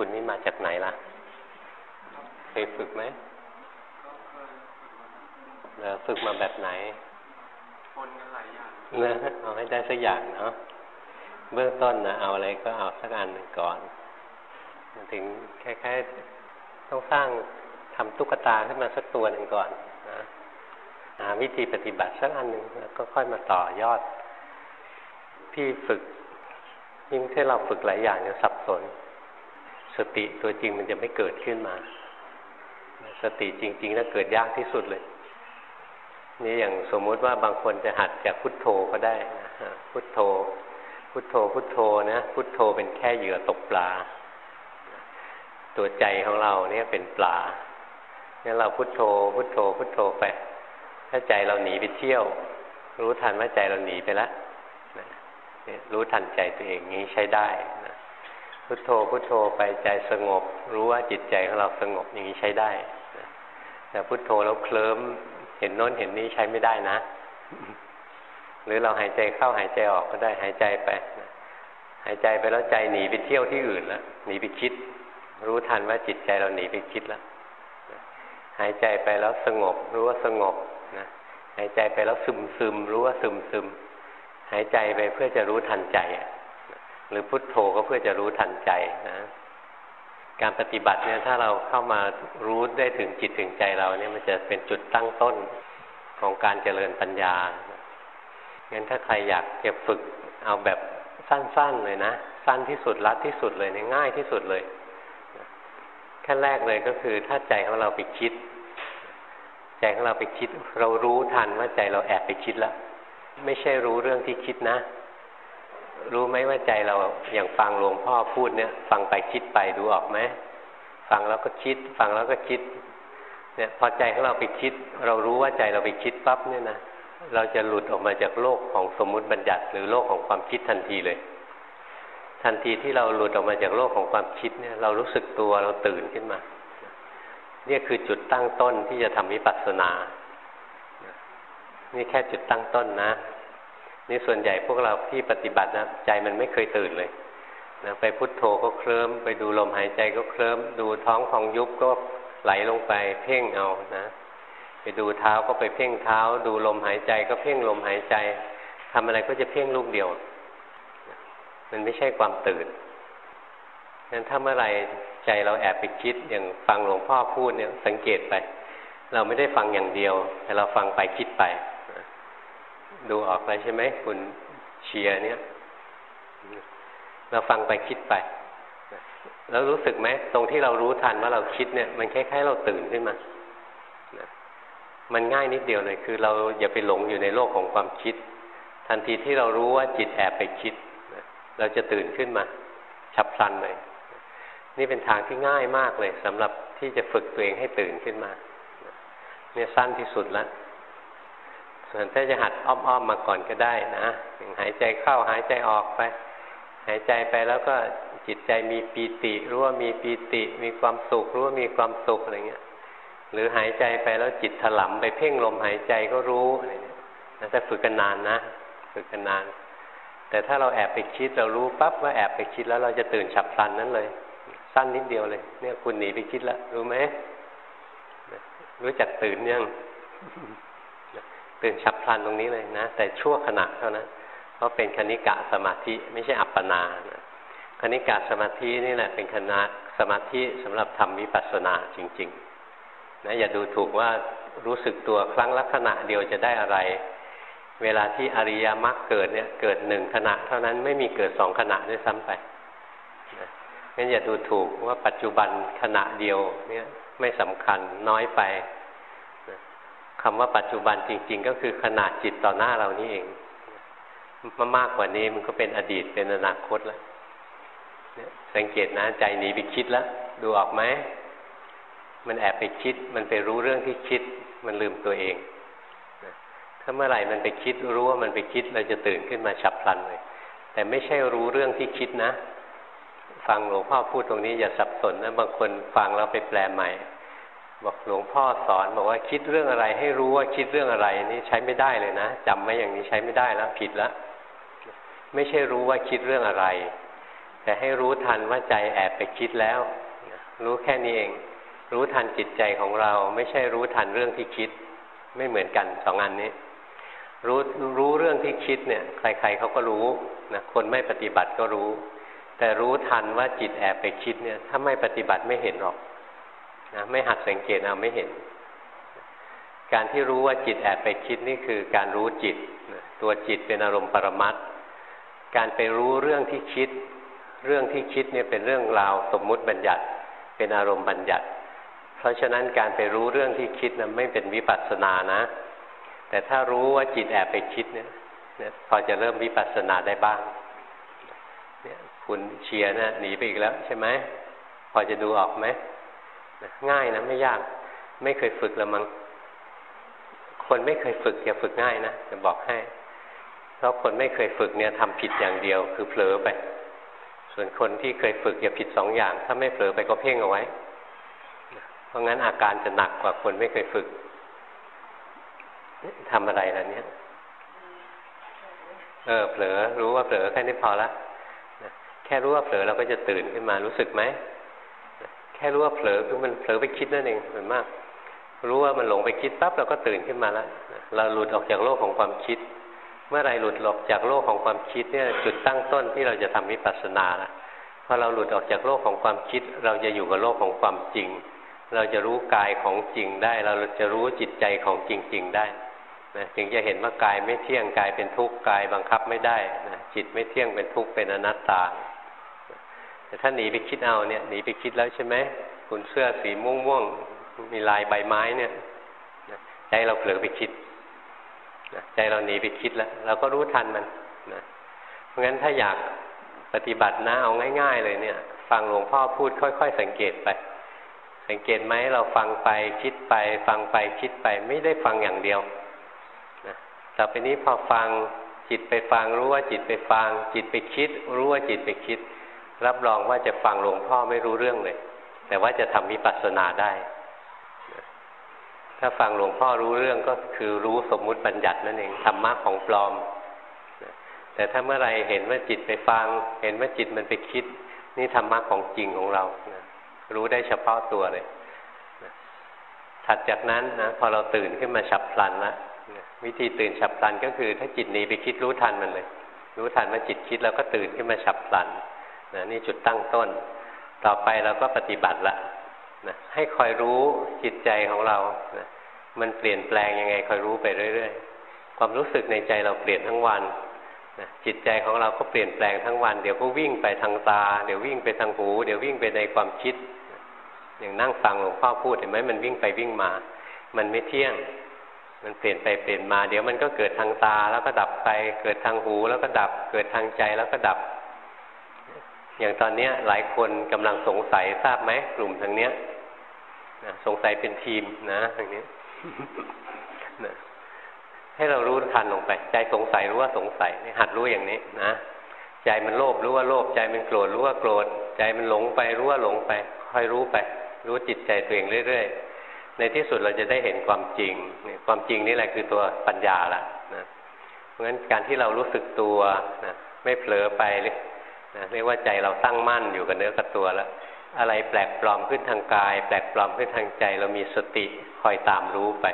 คุณนี่มาจากไหนล่ะ เคยฝึกไหมแล้วฝึกมาแบบไหนคนกันหลายอย่างเนะเอาให้ได้สักอย่างเนาะเบื้องต้นนะเอาอะไรก็เอาสักอันหนึ่งก่อนถึงคล้ายๆต้องสร้างทำตุ๊กตาขึ้นมาสักตัวหนึ่งก่อนนะหาวิธีปฏิบัติสักอันหนึ่งแล้วก็ค่อยมาต่อยอด พี่ฝึกยิ่งที่เราฝึกหลายอย่างจะสับสน สติตัวจริงมันจะไม่เกิดขึ้นมา สติจริงๆแล้วเกิดยากที่สุดเลย นี่อย่างสมมุติว่าบางคนจะหัดจากพุทโธก็ได้นะพุทโธ พุทโธพุทโธนะพุทโธเป็นแค่เหยื่อตกปลา ตัวใจของเราเนี่ยเป็นปลาเนี่ยเราพุทโธ พุทโธ พุทโธไป ถ้าใจเราหนีไปเที่ยว รู้ทันว่าใจเราหนีไปแล้วรู้ทันใจตัวเองนี้ใช้ได้ พุทโธพุทโธไปใจสงบ รู้ว่าจิตใจของเราสงบอย่างนี้ใช้ได้ แต่พุทโธแล้วเคลิ้มเห็นโน้นเห็นนี้ใช้ไม่ได้นะ หรือเราหายใจเข้าหายใจออกก็ได้หายใจไป หายใจไปแล้วใจหนีไปเที่ยวที่อื่นแล้วหนีไปคิด รู้ทันว่าจิตใจเราหนีไปคิดแล้วหายใจไปแล้วสงบ รู้ว่าสงบนะหายใจไปแล้วซึมซึมรู้ว่าซึมซึมหายใจไปเพื่อจะรู้ทันใจ หรือพุทโธก็เพื่อจะรู้ทันใจนะ การปฏิบัติเนี่ยถ้าเราเข้ามารู้ได้ถึงจิตถึงใจเราเนี่ยมันจะเป็นจุดตั้งต้นของการเจริญปัญญางั้นถ้าใครอยากจะฝึกเอาแบบสั้นๆเลยนะ สั้นที่สุดรัดที่สุดเลยเนี่ยง่ายที่สุดเลยขั้นแรกเลยก็คือถ้าใจของเราไปคิด ใจของเราไปคิด เรารู้ทันว่าใจเราแอบไปคิดแล้ว ไม่ใช่รู้เรื่องที่คิดนะ รู้ไหมว่าใจเราอย่างฟังหลวงพ่อพูดเนี่ย ฟังไปคิดไปดูออกไหมฟังแล้วก็คิด ฟังแล้วก็คิด เนี่ยพอใจของเราไปคิด เรารู้ว่าใจเราไปคิดปั๊บเนี่ยนะเราจะหลุดออกมาจากโลกของสมมุติบัญญัติ หรือโลกของความคิดทันทีเลย ทันทีที่เราหลุดออกมาจากโลกของความคิดเนี่ย เรารู้สึกตัวเราตื่นขึ้นมาเนี่ยคือจุดตั้งต้นที่จะทำวิปัสสนา นี่แค่จุดตั้งต้นนะ นี่ส่วนใหญ่พวกเราที่ปฏิบัตินะใจมันไม่เคยตื่นเลยนะไปพุทโธก็เคลิ้มไปดูลมหายใจก็เคลิ้มดูท้องของยุบก็ไหลลงไปเพ่งเอานะ ไปดูเท้าก็ไปเพ่งเท้า ดูลมหายใจก็เพ่งลมหายใจทำอะไรก็จะเพ่งลูกเดียว มันไม่ใช่ความตื่นงั้นถ้าเมื่อไรใจเราแอบไปคิดอย่างฟังหลวงพ่อพูดเนี่ยสังเกตไป เราไม่ได้ฟังอย่างเดียว แต่เราฟังไปคิดไป ดูออกเลยใช่ไหมคุณเชียร์เนี่ย เราฟังไปคิดไป แล้วรู้สึกไหมตรงที่เรารู้ทันว่าเราคิดเนี่ย มันคล้ายๆเราตื่นขึ้นมามันง่ายนิดเดียวเลย คือเราอย่าไปหลงอยู่ในโลกของความคิด ทันทีที่เรารู้ว่าจิตแอบไปคิดเราจะตื่นขึ้นมา ฉับพลันเลย นี่เป็นทางที่ง่ายมากเลยสำหรับที่จะฝึกตัวเองให้ตื่นขึ้นมา เนี่ยสั้นที่สุดแล้ว ส่วนถ้าจะหัดอ้อมๆมาก่อนก็ได้นะหายใจเข้าหายใจออกไป หายใจไปแล้วก็จิตใจมีปีติรู้ว่ามีปีติ มีความสุขรู้ว่ามีความสุขอะไรเงี้ย หรือหายใจไปแล้วจิตถลำไปเพ่งลมหายใจก็รู้อะไรเงี้ยถ้าฝึกกันนานนะ ฝึกกันนาน แต่ถ้าเราแอบไปคิดเรารู้ปั๊บว่าแอบไปคิดแล้วเราจะตื่นฉับพลันนั้นเลย สั้นนิดเดียวเลย เนี่ยคุณหนีไปคิดแล้วรู้ไหมรู้จักตื่นยัง ตื่นฉับพลันตรงนี้เลยนะ แต่ชั่วขณะเท่านั้นเพราะเป็นคณิกะสมาธิไม่ใช่อัปปนานะคณิกะสมาธินี่แหละเป็นคณะสมาธิสำหรับทำวิปัสสนาจริงๆนะอย่าดูถูกว่ารู้สึกตัวครั้งละขณะเดียวจะได้อะไร เวลาที่อริยมรรคเกิดเนี่ยเกิดหนึ่งขณะ เท่านั้นไม่มีเกิดสองขณะด้วยซ้ำไปงั้นอย่าดูถูกว่าปัจจุบันขณะเดียวเนี่ยไม่สำคัญน้อยไป คำว่าปัจจุบันจริง ๆ ก็คือขนาดจิตต่อหน้าเรานี่เองมามากกว่านี้มันก็เป็นอดีตเป็นอนาคตแล้วสังเกตนะใจหนีไปคิดแล้วดูออกไหมมันแอบไปคิด มันไปรู้เรื่องที่คิด มันลืมตัวเองถ้าเมื่อไหร่มันไปคิดรู้ว่ามันไปคิดเราจะตื่นขึ้นมาฉับพลันเลย แต่ไม่ใช่รู้เรื่องที่คิดนะ ฟังหลวงพ่อพูดตรงนี้อย่าสับสนนะบางคนฟังแล้วไปแปลใหม่ บอกหลวงพ่อสอนบอกว่าคิดเรื่องอะไรให้รู้ว่าคิดเรื่องอะไรนี่ใช้ไม่ได้เลยนะจำไว้อย่างนี้ใช้ไม่ได้แล้วผิดแล้วไม่ใช่รู้ว่าคิดเรื่องอะไร แต่ให้รู้ทันว่าใจแอบไปคิดแล้ว รู้แค่นี้เอง รู้ทันจิตใจของเรา ไม่ใช่รู้ทันเรื่องที่คิด ไม่เหมือนกันสองอันนี้ รู้รู้เรื่องที่คิดเนี่ย ใครๆเขาก็รู้นะคนไม่ปฏิบัติก็รู้ แต่รู้ทันว่าจิตแอบไปคิดเนี่ย ถ้าไม่ปฏิบัติไม่เห็นหรอก นะไม่หัดสังเกตเอาไม่เห็น การที่รู้ว่าจิตแอบไปคิดนี่คือการรู้จิตตัวจิตเป็นอารมณ์ปรมัตการไปรู้เรื่องที่คิด เรื่องที่คิดเนี่ยเป็นเรื่องราวสมมุติบัญญัติ เป็นอารมณ์บัญญัติ เพราะฉะนั้นการไปรู้เรื่องที่คิดนะไม่เป็นวิปัสสนานะ แต่ถ้ารู้ว่าจิตแอบไปคิดเนี่ยพอจะเริ่มวิปัสสนาได้บ้างเนี่ยคุณเชียร์นะหนีไปอีกแล้วใช่ไหมพอจะดูออกไหม ง่ายนะไม่ยาก ไม่เคยฝึกละมัง้งคนไม่เคยฝึกจะฝึกง่ายนะจะบอกให้ เพราะคนไม่เคยฝึกเนี่ยทำผิดอย่างเดียว คือเผลอไป ส่วนคนที่เคยฝึกอย่าผิดสองอย่าง ถ้าไม่เผลอไปก็เพ่งเอาไว้ เพราะงั้นอาการจะหนักกว่าคนไม่เคยฝึกทำอะไรล่ะเนี่ย เออ เผลอ รู้ว่าเผลอแค่นี้พอละแค่รู้ว่าเผลอเราก็จะตื่นขึ้นมารู้สึกไหม แค่รู้ว่าเผลอคือมันเผลอไปคิดนั่นเองส่วนมาก รู้ว่ามันหลงไปคิดปั๊บเราก็ตื่นขึ้นมาแล้วเราหลุดออกจากโลกของความคิด เมื่อไรหลุดออกจากโลกของความคิดเนี่ยจุดตั้งต้นที่เราจะทำวิปัสสนาละพอเราหลุดออกจากโลกของความคิด เราจะอยู่กับโลกของความจริง เราจะรู้กายของจริงได้ เราจะรู้จิตใจของจริง ๆได้นะจึงจะเห็นว่ากายไม่เที่ยงกายเป็นทุกข์กายบังคับไม่ได้นะจิตไม่เที่ยงเป็นทุกข์เป็นอนัตตา แต่ถ้าหนีไปคิดเอาเนี่ยหนีไปคิดแล้วใช่ไหมคุณเสื้อสีม่วงมีลายใบไม้เนี่ยใจเราเผลอไปคิดใจเราหนีไปคิดแล้ว เราก็รู้ทันมันนะเพราะงั้นถ้าอยากปฏิบัตินะเอาง่าย ๆ เลยเนี่ย ฟังหลวงพ่อพูดค่อย ๆ สังเกตไป สังเกตไหมเราฟังไปคิดไป ฟังไปคิดไปไม่ได้ฟังอย่างเดียวนะต่อไปนี้พอฟังจิตไปฟังรู้ว่าจิตไปฟัง จิตไปคิด รู้ว่าจิตไปคิด รับรองว่าจะฟังหลวงพ่อไม่รู้เรื่องเลย แต่ว่าจะทำวิปัสสนาได้ ถ้าฟังหลวงพ่อรู้เรื่องก็คือรู้สมมุติบัญญัตินั่นเองธรรมะของปลอม แต่ถ้าเมื่อไรเห็นว่าจิตไปฟัง เห็นว่าจิตมันไปคิด นี่ธรรมะของจริงของเรารู้ได้เฉพาะตัวเลยถัดจากนั้นนะพอเราตื่นขึ้นมาฉับพลันละวิธีตื่นฉับพลันก็คือ ถ้าจิตหนีไปคิดรู้ทันมันเลย รู้ทันว่าจิตคิดแล้วก็ตื่นขึ้นมาฉับพลัน นะนี่จุดตั้งต้น ต่อไปเราก็ปฏิบัติละนะให้คอยรู้จิตใจของเรานะมันเปลี่ยนแปลงยังไงคอยรู้ไปเรื่อย ๆ ความรู้สึกในใจเราเปลี่ยนทั้งวันนะจิตใจของเราก็เปลี่ยนแปลงทั้งวัน เดี๋ยวก็วิ่งไปทางตา เดี๋ยววิ่งไปทางหู เดี๋ยววิ่งไปในความคิด อย่างนั่งฟังหลวงพ่อพูดเห็นไหมมันวิ่งไปวิ่งมา มันไม่เที่ยง มันเปลี่ยนไปเปลี่ยนมา เดี๋ยวมันก็เกิดทางตาแล้วก็ดับไป เกิดทางหูแล้วก็ดับ เกิดทางใจแล้วก็ดับ อย่างตอนนี้หลายคนกำลังสงสัยทราบไหมกลุ่มทางเนี้ยสงสัยเป็นทีมนะอย่างนี้ให้เรารู้ทันลงไป ใจสงสัยรู้ว่าสงสัยหัดรู้อย่างนี้นะใจมันโลภรู้ว่าโลภใจมันโกรธรู้ว่าโกรธใจมันหลงไปรู้ว่าหลงไปค่อยรู้ไป รู้จิตใจตัวเองเรื่อยๆในที่สุดเราจะได้เห็นความจริงความจริงนี่แหละคือตัวปัญญาละนะเพราะฉะนั้นการที่เรารู้สึกตัวนะไม่เผลอไป นะเรียกว่าใจเราตั้งมั่นอยู่กับเนื้อกับตัวแล้ว อะไรแปลกปลอมขึ้นทางกาย แปลกปลอมขึ้นทางใจ เรามีสติคอยตามรู้ไป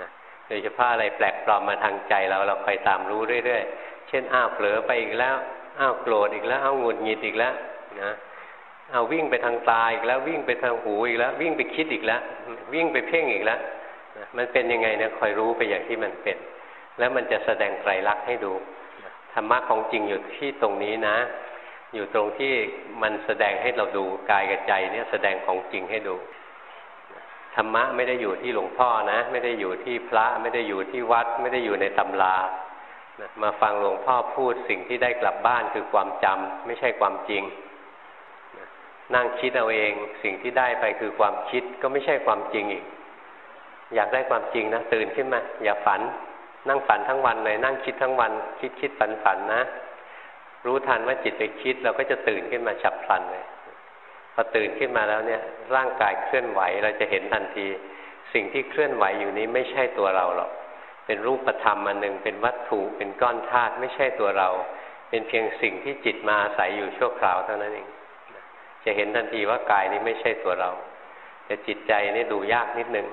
นะโดยเฉพาะอะไรแปลกปลอมมาทางใจเราเราคอยตามรู้เรื่อยๆ เช่นอ้าวเผลอไปอีกแล้วอ้าวโกรธอีกแล้วอ้าวหงุดหงิดอีกแล้วนะเอาวิ่งไปทางตาอีกแล้ววิ่งไปทางหูอีกแล้ว วิ่งไปคิดอีกแล้ว วิ่งไปเพ่งอีกแล้วมันเป็นยังไงเนี่ยคอยรู้ไปอย่างที่มันเป็น แล้วมันจะแสดงไตรลักษณ์ให้ดูธรรมะของจริงอยู่ที่ตรงนี้นะ อยู่ตรงที่มันแสดงให้เราดูกายกับใจเนี่ยแสดงของจริงให้ดูธรรมะไม่ได้อยู่ที่หลวงพ่อนะ ไม่ได้อยู่ที่พระไม่ได้อยู่ที่วัด ไม่ได้อยู่ในตำรานะมาฟังหลวงพ่อพูดสิ่งที่ได้กลับบ้านคือความจำไม่ใช่ความจริงนะนั่งคิดเอาเองสิ่งที่ได้ไปคือความคิดก็ไม่ใช่ความจริงอีก อยากได้ความจริงนะตื่นขึ้นมา อย่าฝัน นั่งฝันทั้งวันเลยนั่งคิดทั้งวัน คิดคิดฝันฝันนะ รู้ทันว่าจิตไปคิด เราก็จะตื่นขึ้นมาฉับพลันเลยพอตื่นขึ้นมาแล้วเนี่ย ร่างกายเคลื่อนไหวเราจะเห็นทันที สิ่งที่เคลื่อนไหวอยู่นี้ไม่ใช่ตัวเราหรอก เป็นรูปธรรมอันหนึ่งเป็นวัตถุเป็นก้อนธาตุไม่ใช่ตัวเรา เป็นเพียงสิ่งที่จิตมาอาศัยอยู่ชั่วคราวเท่านั้นเองจะเห็นทันทีว่ากายนี้ไม่ใช่ตัวเรา แต่จิตใจนี่ดูยากนิดนึง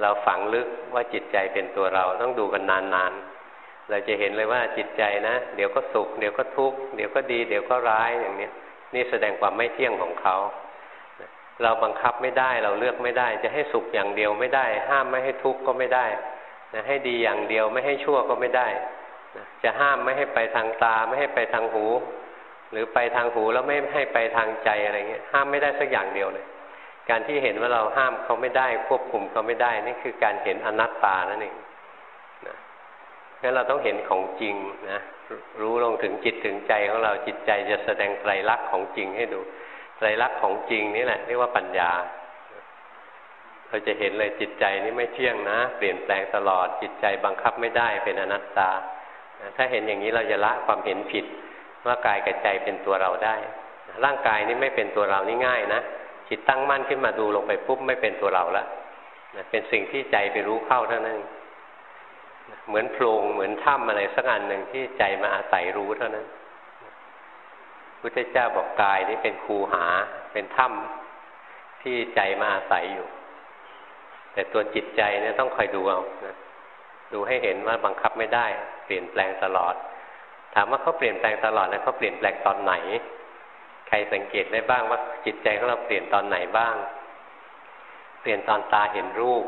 เราฝังลึกว่าจิตใจเป็นตัวเราต้องดูกันนานๆ เราจะเห็นเลยว่าจิตใจนะ เดี๋ยวก็สุข เดี๋ยวก็ทุกข์เดี๋ยวก็ดี เดี๋ยวก็ร้ายอย่างนี้นี่แสดงความไม่เที่ยงของเขาเราบังคับไม่ได้เราเลือกไม่ได้ จะให้สุขอย่างเดียวไม่ได้ ห้ามไม่ให้ทุกข์ก็ไม่ได้นะให้ดีอย่างเดียวไม่ให้ชั่วก็ไม่ได้นะจะห้ามไม่ให้ไปทางตาไม่ให้ไปทางหู หรือไปทางหูแล้วไม่ให้ไปทางใจอะไรเงี้ยห้ามไม่ได้สักอย่างเดียวเลยการที่เห็นว่าเราห้ามเขาไม่ได้ ควบคุมเขาไม่ได้ นี่คือการเห็นอนัตตานั่นเอง งั้นเราต้องเห็นของจริงนะรู้ลงถึงจิตถึงใจของเราจิตใจจะแสดงไตรลักษณ์ของจริงให้ดูไตรลักษณ์ของจริงนี่แหละเรียกว่าปัญญาเราจะเห็นเลยจิตใจนี่ไม่เที่ยงนะ เปลี่ยนแปลงตลอดจิตใจบังคับไม่ได้เป็นอนัตตา ถ้าเห็นอย่างนี้เราจะละความเห็นผิดว่ากายกับใจเป็นตัวเราได้ ร่างกายนี่ไม่เป็นตัวเรานี่ง่ายนะจิตตั้งมั่นขึ้นมาดูลงไปปุ๊บไม่เป็นตัวเราละเป็นสิ่งที่ใจไปรู้เข้าเท่านั้น เหมือนโพรงเหมือนถ้ำอะไรสักอันหนึ่งที่ใจมาอาศัยรู้เท่านั้นพุทธเจ้าบอกกายนี่เป็นคูหา เป็นถ้ำที่ใจมาอาศัยอยู่ แต่ตัวจิตใจเนี่ยต้องคอยดูเอานะดูให้เห็นว่าบังคับไม่ได้ เปลี่ยนแปลงตลอด ถามว่าเขาเปลี่ยนแปลงตลอดนะเขาเปลี่ยนแปลงตอนไหน ใครสังเกตได้บ้างว่าจิตใจของเราเปลี่ยนตอนไหนบ้าง เปลี่ยนตอนตาเห็นรูป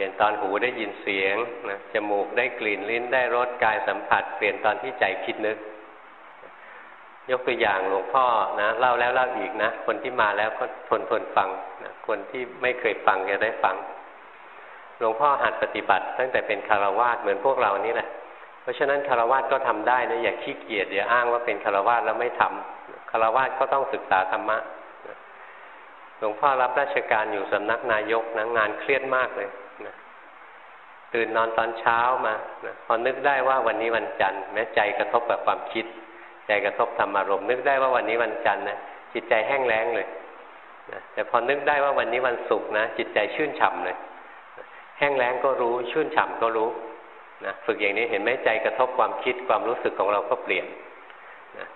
ลี่ยนตอนหูได้ยินเสียงนะจมูกได้กลิ่นลิ้นได้รสกายสัมผัส เปลี่ยนตอนที่ใจคิดนึก ยกตัวอย่างหลวงพ่อนะเล่าแล้วเล่าอีกนะ คนที่มาแล้วก็ทนทนฟังนะคนที่ไม่เคยฟังจะได้ฟัง หลวงพ่อหัดปฏิบัติ ตั้งแต่เป็นคารวาสเหมือนพวกเรานี่แหละ เพราะฉะนั้นคารวาสก็ทำได้นะอย่าขี้เกียจอย่าอ้างว่าเป็นคารวาสแล้วไม่ทำคารวาสก็ต้องศึกษาธรรมะหลวงพ่อรับราชการอยู่สำนักนายกนะงานเครียดมากเลย ตื่นนอนตอนเช้ามาพอนึกได้ว่าวันนี้วันจันทร์แม้ใจกระทบกับความคิด ใจกระทบธรรมารมณ์นึกได้ว่าวันนี้วันจันทร์นะจิตใจแห้งแล้งเลยแต่พอนึกได้ว่าวันนี้วันศุกร์นะจิตใจชื่นฉ่ำเลย แห้งแล้งก็รู้ชื่นฉ่ำก็รู้นะฝึกอย่างนี้เห็นไหมใจกระทบความคิดความรู้สึกของเราก็เปลี่ยนนะ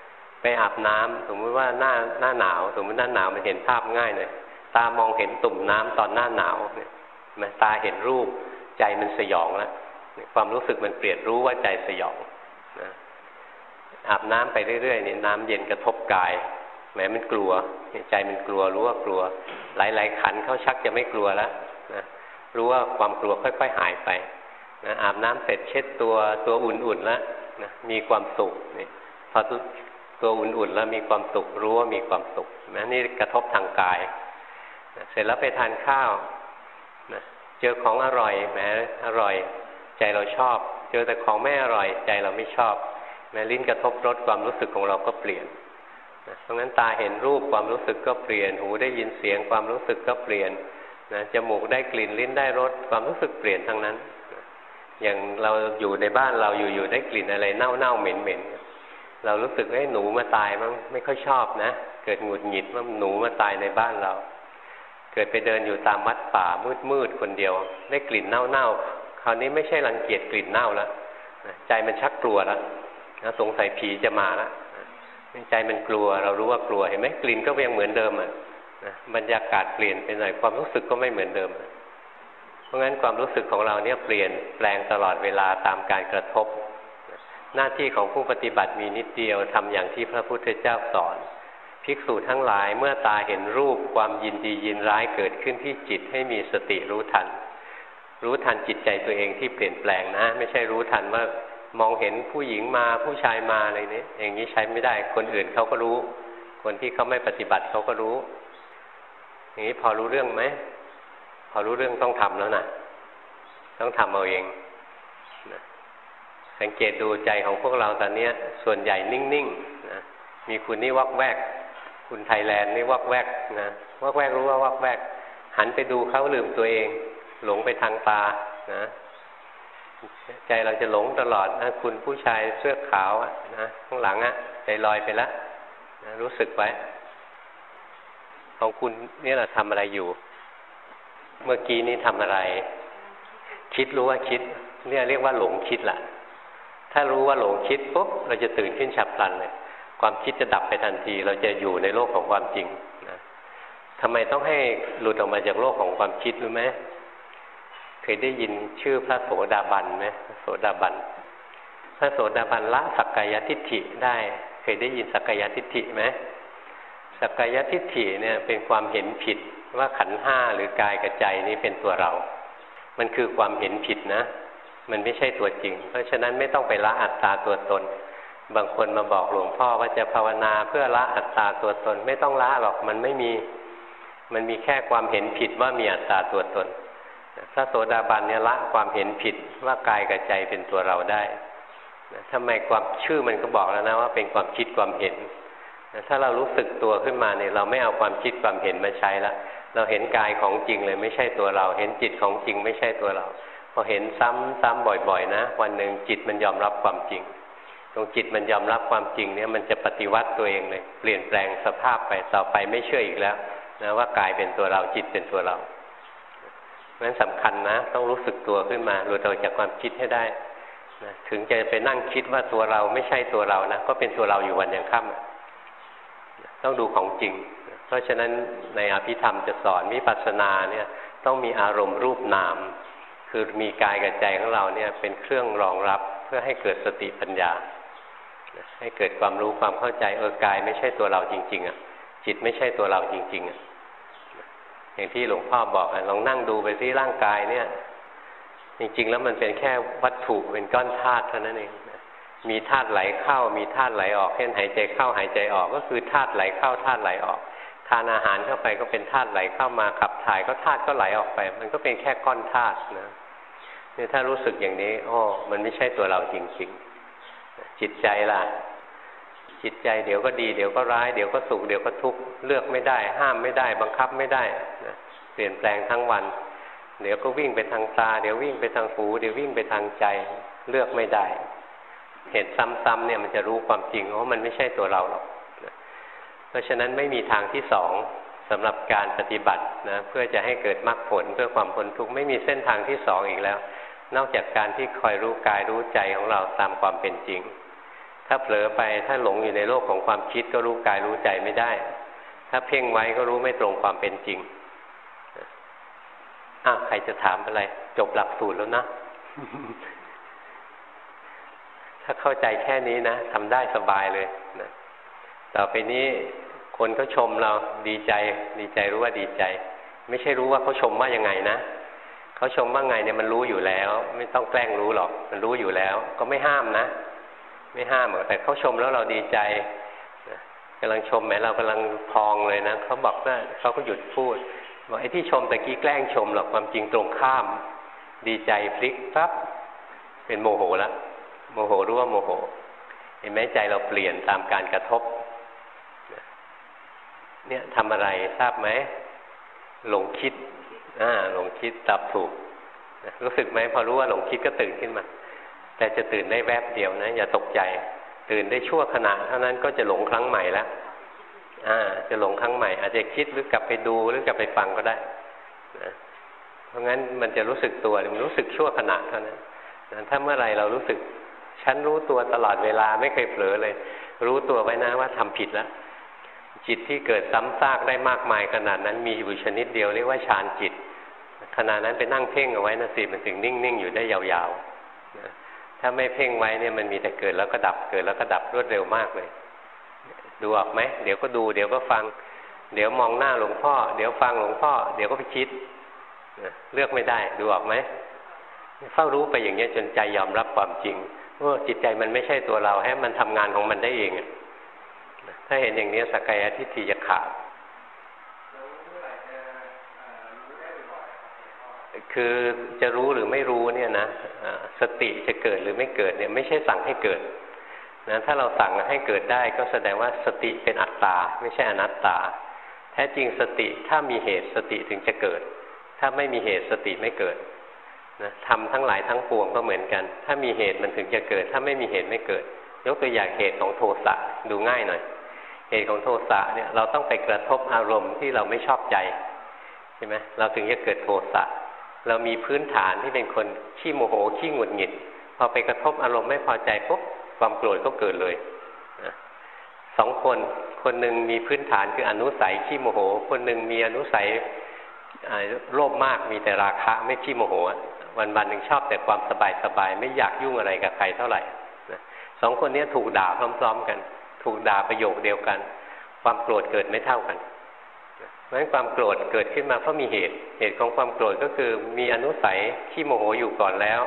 ไปอาบน้ำสมมติว่าหน้าหน้าหนาว สมมติหน้าหนาวมันเห็นภาพง่ายเลยตามองเห็นตุ่มน้ำตอนหน้าหนาวเนี่ยมันตาเห็นรูป ใจมันสยองแล้วความรู้สึกมันเปลี่ยนรู้ว่าใจสยองนะอาบน้ำไปเรื่อยๆเนี่ยน้ำเย็นกระทบกายแม้มันกลัวใจมันกลัวรู้ว่ากลัว หลาย ๆ ขันเขาชักจะไม่กลัวแล้วนะรู้ว่าความกลัวค่อย ๆ หายไปนะอาบน้ำเสร็จเช็ดตัวตัวอุ่นๆแล้วนะมีความสุขนี่พอตัวอุ่นๆแล้วมีความสุขรู้ว่ามีความสุขนะนี่กระทบทางกายนะเสร็จแล้วไปทานข้าวนะ จอของอร่อยแหมอร่อย ใจเราชอบ เจอแต่ของไม่อร่อย ใจเราไม่ชอบ แม้ลิ้นกระทบรสความรู้สึกของเราก็เปลี่ยนนะเพราะงั้นตาเห็นรูปความรู้สึกก็เปลี่ยน หูได้ยินเสียงความรู้สึกก็เปลี่ยนนะจมูกได้กลิ่นลิ้นได้รสความรู้สึกเปลี่ยนทั้งนั้น อย่างเราอยู่ในบ้านเราอยู่ๆได้กลิ่นอะไรเน่าๆเหม็นๆเรารู้สึกว่าหนูมาตายมั้งไม่ค่อยชอบนะ เกิดหงุดหงิดว่าหนูมาตายในบ้านเรา เกิดไปเดินอยู่ตามวัดป่ามืดๆคนเดียว ได้กลิ่นเน่าๆคราวนี้ไม่ใช่รังเกียจกลิ่นเน่าแล้วใจมันชักกลัวแล้วสงสัยผีจะมาแล้วใจมันกลัว เรารู้ว่ากลัวเห็นไหมกลิ่นก็ยังเหมือนเดิมอะบรรยากาศเปลี่ยนไปหน่อยความรู้สึกก็ไม่เหมือนเดิม เพราะงั้นความรู้สึกของเราเนี่ยเปลี่ยนแปลงตลอดเวลาตามการกระทบ หน้าที่ของผู้ปฏิบัติมีนิดเดียวทำอย่างที่พระพุทธเจ้าสอน ภิกษุทั้งหลายเมื่อตาเห็นรูปความยินดียินร้ายเกิดขึ้นที่จิตให้มีสติรู้ทัน รู้ทันจิตใจตัวเองที่เปลี่ยนแปลงนะ ไม่ใช่รู้ทันว่ามองเห็นผู้หญิงมาผู้ชายมาอะไรนี้อย่างนี้ใช้ไม่ได้คนอื่นเขาก็รู้ คนที่เขาไม่ปฏิบัติเขาก็รู้ อย่างนี้พอรู้เรื่องไหมพอรู้เรื่องต้องทำแล้วนะต้องทำเอาเองนะสังเกตดูใจของพวกเราตอนนี้ส่วนใหญ่นิ่งๆนะมีคุณนี่วักแวก คุณไทยแลนด์นี่วักแวกนะวักแวกรู้ว่าวักแวก หันไปดูเขาลืมตัวเอง หลงไปทางตานะ ใจเราจะหลงตลอดนะคุณผู้ชายเสื้อขาวนะข้างหลังอะ่ะใจลอยไปแล้วนะรู้สึกไว้ของคุณนี่แหละทำอะไรอยู่ เมื่อกี้นี้ทำอะไร คิดรู้ว่าคิด เนี่ยเรียกว่าหลงคิดล่ะ ถ้ารู้ว่าหลงคิดปุ๊บเราจะตื่นขึ้นฉับพลันเลย ความคิดจะดับไปทันที เราจะอยู่ในโลกของความจริงนะทำไมต้องให้หลุดออกมาจากโลกของความคิดรู้ไหมเคยได้ยินชื่อพระโสดาบันไหมโสดาบันพระโสดาบันละสักกายทิฏฐิได้ เคยได้ยินสักกายทิฏฐิไหมสักกายทิฏฐิเนี่ยเป็นความเห็นผิดว่าขันห้าหรือกายกับใจนี้เป็นตัวเรา มันคือความเห็นผิดนะ มันไม่ใช่ตัวจริง เพราะฉะนั้นไม่ต้องไปละอัตตาตัวตน บางคนมาบอกหลวงพ่อว่าจะภาวนาเพื่อละอัตตาตัวตน ไม่ต้องละหรอกมันไม่มี มันมีแค่ความเห็นผิดว่ามีอัตตาตัวตนพระโสดาบันเนี่ยละความเห็นผิดว่ากายกับใจเป็นตัวเราได้ทำไมความชื่อมันก็บอกแล้วนะว่าเป็นความคิดความเห็น ถ้าเรารู้สึกตัวขึ้นมาเนี่ยเราไม่เอาความคิดความเห็นมาใช้ละ เราเห็นกายของจริงเลยไม่ใช่ตัวเรา เห็นจิตของจริงไม่ใช่ตัวเรา พอเห็นซ้ำซ้ำบ่อย ๆ นะ วันหนึ่งจิตมันยอมรับความจริง ตรงจิตมันยอมรับความจริงเนี่ยมันจะปฏิวัติตัวเองเลย เปลี่ยนแปลงสภาพไปต่อไปไม่เชื่ออีกแล้วนะว่ากายเป็นตัวเราจิตเป็นตัวเราเพราะฉะนั้นสำคัญนะ ต้องรู้สึกตัวขึ้นมาหลุดออกจากความคิดให้ได้นะถึงจะไปนั่งคิดว่าตัวเราไม่ใช่ตัวเรานะก็เป็นตัวเราอยู่วันยังค่ำต้องดูของจริง เพราะฉะนั้นในอภิธรรมจะสอนวิปัสสนาเนี่ยต้องมีอารมณ์รูปนาม คือมีกายกับใจของเราเนี่ยเป็นเครื่องรองรับเพื่อให้เกิดสติปัญญา ให้เกิดความรู้ความเข้าใจเออกายไม่ใช่ตัวเราจริง ๆ อะ จิตไม่ใช่ตัวเราจริง ๆอะอย่างที่หลวงพ่อบอกอะลองนั่งดูไปที่ร่างกายเนี่ย จริง ๆ แล้วมันเป็นแค่วัตถุเป็นก้อนธาตุเท่านั้นเองมีธาตุไหลเข้า มีธาตุไหลออกเช่นหายใจเข้าหายใจออก ก็คือธาตุไหลเข้าธาตุไหลออก ทานอาหารเข้าไปก็เป็นธาตุไหลเข้ามาขับถ่ายก็ธาตุก็ไหลออกไป มันก็เป็นแค่ก้อนธาตุนะเนี่ยถ้ารู้สึกอย่างนี้ โอ้ มันไม่ใช่ตัวเราจริง ๆ จิตใจล่ะ จิตใจเดี๋ยวก็ดี เดี๋ยวก็ร้าย เดี๋ยวก็สุข เดี๋ยวก็ทุกข์ เลือกไม่ได้ ห้ามไม่ได้ บังคับไม่ได้นะเปลี่ยนแปลงทั้งวัน เดี๋ยวก็วิ่งไปทางตา เดี๋ยววิ่งไปทางหู เดี๋ยววิ่งไปทางใจ เลือกไม่ได้ เห็นซ้ำๆเนี่ยมันจะรู้ความจริงว่ามันไม่ใช่ตัวเราหรอกเพราะฉะนั้นไม่มีทางที่สองสำหรับการปฏิบัตินะเพื่อจะให้เกิดมรรคผลเพื่อความพ้นทุกข์ไม่มีเส้นทางที่สองอีกแล้ว นอกจากการที่คอยรู้กายรู้ใจของเราตามความเป็นจริง ถ้าเผลอไปถ้าหลงอยู่ในโลกของความคิดก็รู้กายรู้ใจไม่ได้ ถ้าเพ่งไว้ก็รู้ไม่ตรงความเป็นจริงอ้าวใครจะถามอะไร จบหลักสูตรแล้วนะ ถ้าเข้าใจแค่นี้นะทำได้สบายเลยนะต่อไปนี้คนเขาชมเราดีใจ ดีใจรู้ว่าดีใจ ไม่ใช่รู้ว่าเขาชมว่ายังไงนะ เขาชมว่าไงเนี่ยมันรู้อยู่แล้ว ไม่ต้องแกล้งรู้หรอก มันรู้อยู่แล้ว ก็ไม่ห้ามนะ ไม่ห้ามแต่เขาชมแล้วเราดีใจกำลังชมแม้เรากำลังพองเลยนะเขาบอกว่าเขาก็หยุดพูดบอกไอ้ที่ชมตะกี้แกล้งชมหรอกความจริงตรงข้าม ดีใจพลิกปั๊บเป็นโมโหแล้วโมโหรู้ว่าโมโหเห็นไหมใจเราเปลี่ยนตามการกระทบ เนี่ยทำอะไรทราบไหมหลงคิด อ่าหลงคิดตับถูก รู้สึกไหมพอรู้ว่าหลงคิดก็ตื่นขึ้นมา แต่จะตื่นได้แวบเดียวนะ อย่าตกใจ ตื่นได้ชั่วขณะเท่านั้นก็จะหลงครั้งใหม่แล้วอ่า จะหลงครั้งใหม่ อาจจะคิดหรือกลับไปดูหรือกลับไปฟังก็ได้นะเพราะงั้นมันจะรู้สึกตัวมันรู้สึกชั่วขณะเท่านั้นนะถ้าเมื่อไรเรารู้สึก ฉันรู้ตัวตลอดเวลาไม่เคยเผลอเลย รู้ตัวไว้นะว่าทำผิดแล้ว จิตที่เกิดซ้ำซากได้มากมายขนาดนั้นมีอยู่ชนิดเดียวเรียกว่าฌานจิตขณะนั้นไปนั่งเพ่งเอาไว้นะสิมันถึงนิ่งๆอยู่ได้ยาวๆถ้าไม่เพ่งไว้เนี่ยมันมีแต่เกิดแล้วก็ดับเกิดแล้วก็ดับรวดเร็วมากเลย ดูออกไหมเดี๋ยวก็ดู เดี๋ยวก็ฟัง เดี๋ยวมองหน้าหลวงพ่อ เดี๋ยวฟังหลวงพ่อ เดี๋ยวก็ไปคิดเลือกไม่ได้ ดูออกไหมเฝ้ารู้ไปอย่างนี้จนใจยอมรับความจริงว่าจิตใจมันไม่ใช่ตัวเราให้มันทำงานของมันได้เอง ถ้าเห็นอย่างนี้สกายทิฏฐิจะขาดคือจะรู้หรือไม่รู้เนี่ยนะสติจะเกิดหรือไม่เกิดเนี่ยไม่ใช่สั่งให้เกิดนะถ้าเราสั่งให้เกิดได้ก็แสดงว่าสติเป็นอัตตา ไม่ใช่อนัตตา แท้จริงสติถ้ามีเหตุสติถึงจะเกิด ถ้าไม่มีเหตุสติไม่เกิดนะทำทั้งหลายทั้งปวงก็เหมือนกัน ถ้ามีเหตุมันถึงจะเกิด ถ้าไม่มีเหตุไม่เกิด ยกตัวอย่างเหตุของโทสะดูง่ายหน่อย เหตุของโทสะเนี่ยเราต้องไปกระทบอารมณ์ที่เราไม่ชอบใจใช่ไหมเราถึงจะเกิดโทสะเรามีพื้นฐานที่เป็นคนขี้โมโหขี้หงุดหงิดพอไปกระทบอารมณ์ไม่พอใจปุ๊บความโกรธก็เกิดเลยสองคนคนหนึ่งมีพื้นฐานคืออนุสัยขี้โมโห คนหนึ่งมีอนุสัยโลภมากมีแต่ราคะไม่ขี้โมโห วันวันหนึ่งชอบแต่ความสบายสบายไม่อยากยุ่งอะไรกับใครเท่าไหร่สองคนนี้ถูกด่าพร้อม ๆ กัน ถูกด่าประโยคเดียวกัน ความโกรธเกิดไม่เท่ากันเพราะฉะนั้นความโกรธเกิดขึ้นมาเพราะมีเหตุ เหตุของความโกรธก็คือมีอนุสัยขี้โมโหอยู่ก่อนแล้ว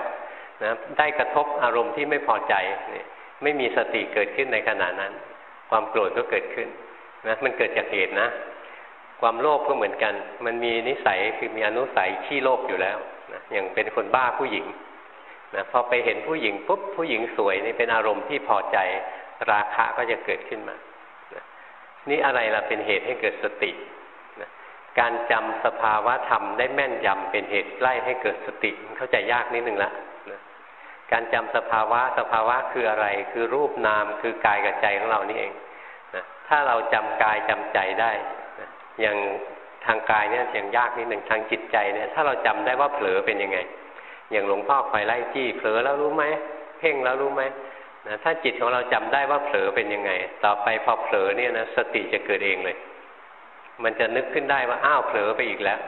นะได้กระทบอารมณ์ที่ไม่พอใจนี่ไม่มีสติเกิดขึ้นในขณะนั้น ความโกรธก็เกิดขึ้นนะมันเกิดจากเหตุนะ ความโลภก็เหมือนกัน มันมีนิสัยคือมีอนุสัยขี้โลภอยู่แล้วนะอย่างเป็นคนบ้าผู้หญิงนะพอไปเห็นผู้หญิงปุ๊บผู้หญิงสวยนี่เป็นอารมณ์ที่พอใจ ราคะก็จะเกิดขึ้นมา นี่อะไรล่ะเป็นเหตุให้เกิดสติการจำสภาวะธรรมได้แม่นยำเป็นเหตุไล่ให้เกิดสติเข้าใจยากนิดนึงละการจำสภาวะสภาวะคืออะไร คือรูปนามคือกายกับใจของเรานี่เองถ้าเราจำกายจำใจได้อย่างทางกายเนี่ยยังยากนิดหนึ่งทางจิตใจเนี่ยถ้าเราจำได้ว่าเผลอเป็นยังไง อย่างหลวงพ่อคอยไล่จี้เผลอแล้วรู้ไหมเพ่งแล้วรู้ไหม นะถ้าจิตของเราจำได้ว่าเผลอเป็นยังไง ต่อไปพอเผลอเนี่ยนะสติจะเกิดเองเลย มันจะนึกขึ้นได้ว่าอ้าวเผลอไปอีกแล้ว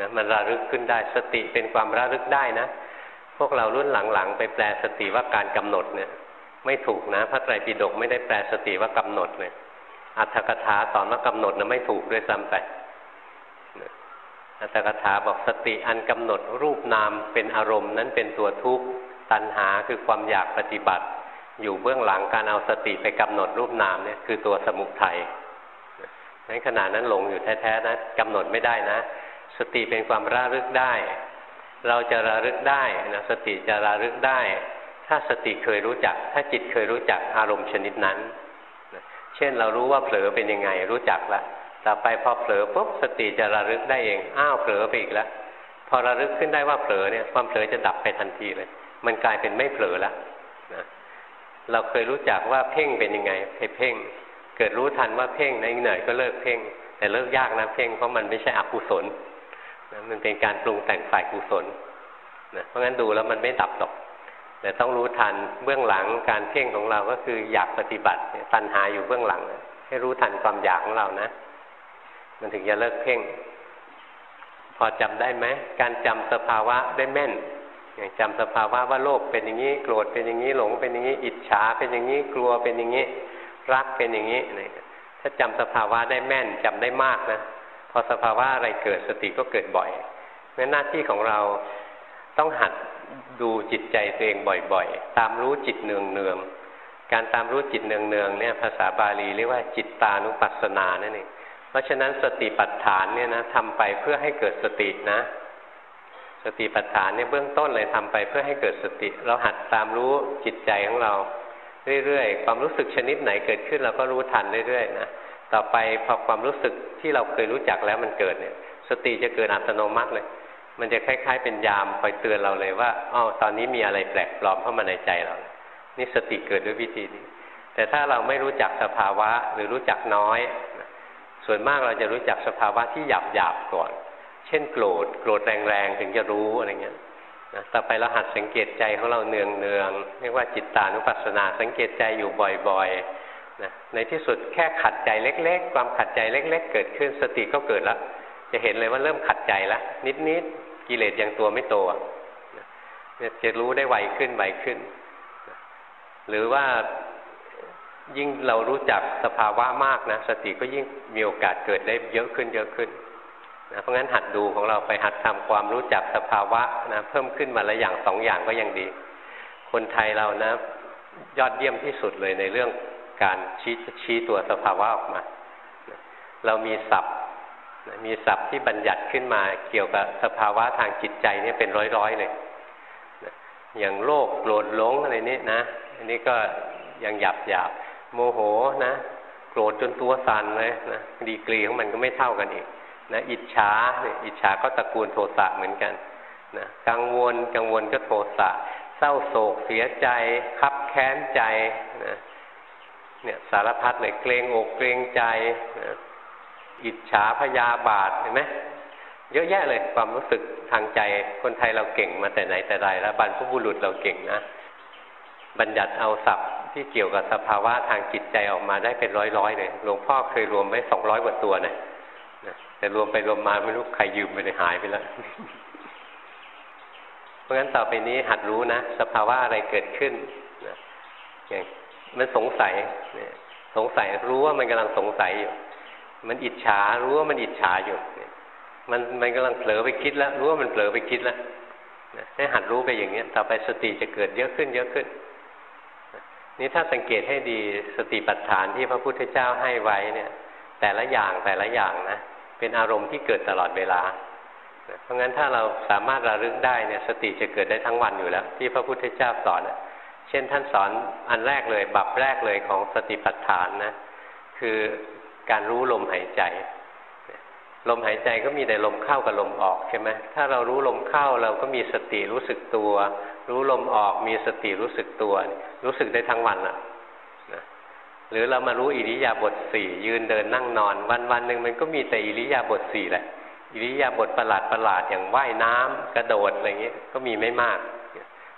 นะมันระลึกขึ้นได้สติเป็นความระลึกได้นะ พวกเรารุ่นหลังๆ ไปแปลสติว่าการกำหนดเนี่ย ไม่ถูกนะพระไตรปิฎกไม่ได้แปลสติว่ากำหนดเลยอัตถกถาสอนว่ากำหนดนะไม่ถูกด้วยซ้ำไปอัตถกถาบอกสติอันกำหนดรูปนามเป็นอารมณ์นั้นเป็นตัวทุกข์ตัณหาคือความอยากปฏิบัติ อยู่เบื้องหลังการเอาสติไปกำหนดรูปนามเนี่ยคือตัวสมุทัยในขณะนั้นหลงอยู่แท้ๆนะกำหนดไม่ได้นะ สติเป็นความระลึกได้ เราจะระลึกได้นะสติจะระลึกได้ ถ้าสติเคยรู้จัก ถ้าจิตเคยรู้จักอารมณ์ชนิดนั้น เช่นเรารู้ว่าเผลอเป็นยังไงรู้จักละต่อไปพอเผลอปุ๊บสติจะระลึกได้เองอ้าวเผลอไปอีกแล้วพอระลึกขึ้นได้ว่าเผลอเนี่ยความเผลอจะดับไปทันทีเลย มันกลายเป็นไม่เผลอละ เราเคยรู้จักว่าเพ่งเป็นยังไงให้เพ่ง เกิดรู้ทันว่าเพ่งในอีกหน่อยก็เลิกเพ่ง แต่เลิกยากนะเพ่งเพราะมันไม่ใช่อกุศลนะมันเป็นการปรุงแต่งฝ่ายกุศลนะเพราะงั้นดูแล้วมันไม่ดับหรอก แต่ต้องรู้ทันเบื้องหลังการเพ่งของเราก็คืออยากปฏิบัติตัณหาอยู่เบื้องหลัง ให้รู้ทันความอยากของเรานะ มันถึงจะเลิกเพ่ง พอจำได้ไหมการจำสภาวะได้แม่น อย่างจำสภาวะว่าโลภเป็นอย่างนี้โกรธเป็นอย่างนี้หลงเป็นอย่างนี้อิจฉาเป็นอย่างนี้กลัวเป็นอย่างนี้รักเป็นอย่างนี้ถ้าจำสภาวะได้แม่นจำได้มากนะพอสภาวะอะไรเกิดสติก็เกิดบ่อยแม้หน้าที่ของเราต้องหัดดูจิตใจตัวเองบ่อยๆ ตามรู้จิตเนืองๆการตามรู้จิตเนืองๆเนี่ยภาษาบาลีเรียกว่าจิตตานุปัสสนานั่นเองเพราะฉะนั้นสติปัฏฐานเนี่ยนะทำไปเพื่อให้เกิดสตินะ สติปัฏฐานเนี่ยเบื้องต้นเลยทำไปเพื่อให้เกิดสติ เราหัดตามรู้จิตใจของเรา เรื่อยๆ ความรู้สึกชนิดไหนเกิดขึ้นเราก็รู้ทันเรื่อยๆนะต่อไปพอความรู้สึกที่เราเคยรู้จักแล้วมันเกิดเนี่ย สติจะเกิดอัตโนมัติเลย มันจะคล้าย ๆ เป็นยามคอยเตือนเราเลยว่าอ๋อตอนนี้มีอะไรแปลกปลอมเข้ามาในใจเรา นี่สติเกิดด้วยวิธีนี้ แต่ถ้าเราไม่รู้จักสภาวะหรือรู้จักน้อย ส่วนมากเราจะรู้จักสภาวะที่หยาบหยาบก่อน ช่นโกรธโกรธแรงๆถึงจะรู้อะไรเงี้ยนะต่อไปเราหัดสังเกตใจของเราเนืองเนืองเรียกว่าจิตตานุปัสสนาสังเกตใจอยู่บ่อยๆนะในที่สุดแค่ขัดใจเล็ก ๆ ความขัดใจเล็ก ๆ เกิดขึ้นสติก็เกิดแล้ว จะเห็นเลยว่าเริ่มขัดใจแล้วนิดๆกิเลสยังตัวไม่โตจะรู้ได้ไวขึ้นไวขึ้น หรือว่ายิ่งเรารู้จักสภาวะมากนะ สติก็ยิ่งมีโอกาสเกิดได้เยอะขึ้นเยอะขึ้น นะเพราะงั้นหัดดูของเราไปหัดทำความรู้จักสภาวะนะเพิ่มขึ้นมาละอย่างสองอย่างก็ยังดี คนไทยเรานะ ยอดเยี่ยมที่สุดเลยในเรื่องการชี้ชี้ตัวสภาวะออกมา เรามีศัพท์มีศัพท์ที่บัญญัติขึ้นมาเกี่ยวกับสภาวะทางจิตใจเนี่ยเป็นร้อยๆเลยอย่างโลภโกรธหลงอะไรนี้นะ อันนี้ก็ยังหยาบหยาบโมโหนะ โกรธจนตัวสั่นเลยนะดีกรีของมันก็ไม่เท่ากันอีก นะอิจฉาเนี่ยอิจฉาก็ตระกูลโทสะเหมือนกันนะกังวลกังวลก็โทสะเศร้าโศกเสียใจ คับแค้นใจนะเนี่ยสารพัดเลยเกรงอกเกรงใจนะอิจฉาพยาบาทเห็นไหมเยอะแยะเลยความรู้สึกทางใจคนไทยเราเก่งมาแต่ไหนแต่ไรแล้วบรรพบุรุษเราเก่งนะ บัญญัติเอาศัพท์ที่เกี่ยวกับสภาวะทางจิตใจออกมาได้เป็นร้อยๆเลยหลวงพ่อเคยรวมไว้สองร้อยกว่าตัวนะ แต่รวมไปรวมมาไม่รู้ใครยืมไปเลยหายไปแล้ว เพราะงั้นต่อไปนี้หัดรู้นะ สภาวะอะไรเกิดขึ้นนะอย่างมันสงสัยเนี่ยสงสัยรู้ว่ามันกำลังสงสัยอยู่ มันอิจฉารู้ว่ามันอิจฉาอยู่มันมันกำลังเผลอไปคิดแล้ว รู้ว่ามันเผลอไปคิดแล้วให้หัดรู้ไปอย่างเนี้ย ต่อไปสติจะเกิดเยอะขึ้น เยอะขึ้น นี่ถ้าสังเกตให้ดีสติปัฏฐานที่พระพุทธเจ้าให้ไว้เนี่ย แต่ละอย่างแต่ละอย่างนะ เป็นอารมณ์ที่เกิดตลอดเวลา เพราะงั้นถ้าเราสามารถระลึกได้เนี่ยสติจะเกิดได้ทั้งวันอยู่แล้ว ที่พระพุทธเจ้าสอนเช่นท่านสอนอันแรกเลยบับแรกเลยของสติปัฏฐานนะคือการรู้ลมหายใจ ลมหายใจก็มีแต่ลมเข้ากับลมออกใช่ไหมถ้าเรารู้ลมเข้าเราก็มีสติรู้สึกตัว รู้ลมออกมีสติรู้สึกตัว รู้สึกได้ทั้งวันละนะ หรือเรามารู้อิริยาบถสี่ยืนเดินนั่งนอน วันวันหนึ่งมันก็มีแต่อิริยาบถสี่แหละ อิริยาบถประหลาดประหลาดอย่างว่ายน้ำกระโดดอะไรเงี้ยก็มีไม่มาก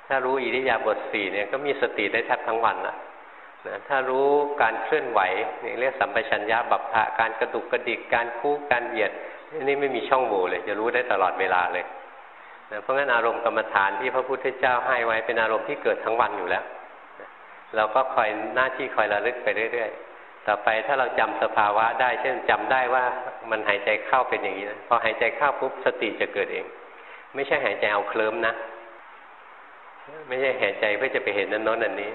ถ้ารู้อิริยาบถสี่เนี่ยก็มีสติได้แทบทั้งวันละนะถ้ารู้การเคลื่อนไหวนี่เรียกสัมปชัญญะบัพพะการกระดุกกระดิกการคู่การเหยียดนี่ไม่มีช่องโหว่เลย จะรู้ได้ตลอดเวลาเลยนะเพราะงั้นอารมณ์กรรมฐานที่พระพุทธเจ้าให้ไว้เป็นอารมณ์ที่เกิดทั้งวันอยู่แล้ว เราก็คอยหน้าที่คอยระลึกไปเรื่อย ๆ ต่อไปถ้าเราจำสภาวะได้ เช่นจำได้ว่ามันหายใจเข้าเป็นอย่างนี้นะพอหายใจเข้าปุ๊บสติจะเกิดเอง ไม่ใช่หายใจเอาเคลิ้มนะ ไม่ใช่หายใจเพื่อจะไปเห็นนั้นโน้นอันนี้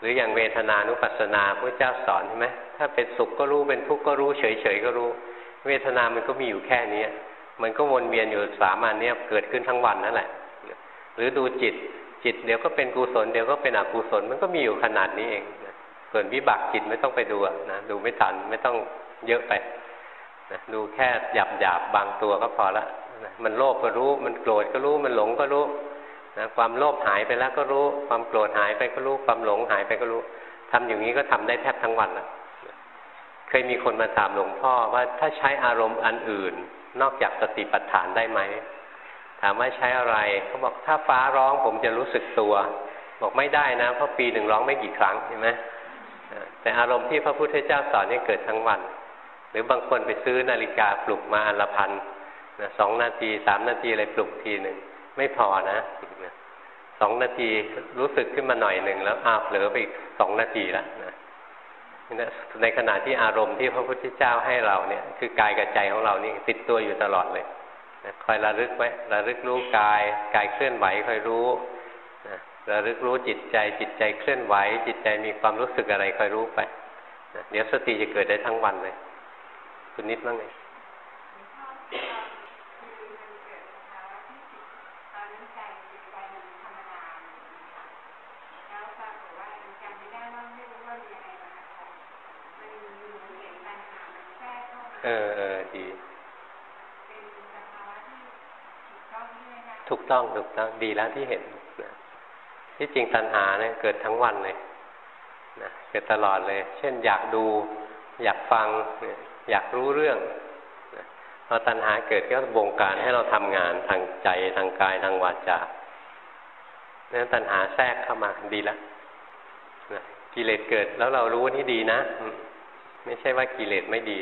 หรืออย่างเวทนานุปัสสนาพระเจ้าสอนใช่ไหมถ้าเป็นสุขก็รู้เป็นทุกข์ก็รู้ เฉยๆก็รู้ เวทนามันก็มีอยู่แค่นี้มันก็วนเวียนอยู่สามอันนี้เกิดขึ้นทั้งวันนั่นแหละ หรือดูจิต จิตเดี๋ยวก็เป็นกุศลเดี๋ยวก็เป็นอกุศลมันก็มีอยู่ขนาดนี้เองส่วนวิบากจิตไม่ต้องไปดูนะดูไม่ทันไม่ต้องเยอะไปนะดูแค่หยาบหยาบบางตัวก็พอละมันโลภก็รู้ มันโกรธก็รู้ มันหลงก็รู้นะความโลภหายไปแล้วก็รู้ ความโกรธหายไปก็รู้ ความหลงหายไปก็รู้ทำอย่างนี้ก็ทำได้แทบทั้งวันละเคยมีคนมาถามหลวงพ่อว่าถ้าใช้อารมณ์อันอื่น นอกจากสติปัฏฐานได้ไหมามว่าใช้อะไรเขาบอกถ้าฟ้าร้องผมจะรู้สึกตัว บอกไม่ได้นะ เพราะปีหนึ่งร้องไม่กี่ครั้งใช่ไหมแต่อารมณ์ที่พระพุทธเจ้าสอนนี่เกิดทั้งวัน หรือบางคนไปซื้อนาฬิกาปลุกมาอันละพันสองนาทีสามนาทีอะไรปลุกทีหนึ่งไม่พอนะสองนาทีรู้สึกขึ้นมาหน่อยหนึ่งแล้วอ้าวเผลอไปอีกสองนาทีแล้วนะในขณะที่อารมณ์ที่พระพุทธเจ้าให้เราเนี่ย คือกายกับใจของเรานี่ติดตัวอยู่ตลอดเลย คอยระลึกไว้ระลึกรู้กาย กายเคลื่อนไหวคอยรู้ะระลึกรู้จิตใจ จิตใจเคลื่อนไหว จิตใจมีความรู้สึกอะไรคอยรู้ไปเดี๋ยวสติจะเกิดได้ทั้งวันเลย คุณนิดบ้างไงเออเออดี ถูกต้องถูกต้องดีแล้วที่เห็นนะที่จริงตัณหาเนี่ยเกิดทั้งวันเลยนะเกิดตลอดเลย เช่นอยากดู อยากฟัง อยากรู้เรื่องพอตัณหาเกิดก็บงการให้เราทำงานทางใจทางกายทางวาจานั้นตัณหาแทรกเข้ามาดีแล้วนะกิเลสเกิดแล้วเรารู้นี่ดีนะ ไม่ใช่ว่ากิเลสไม่ดี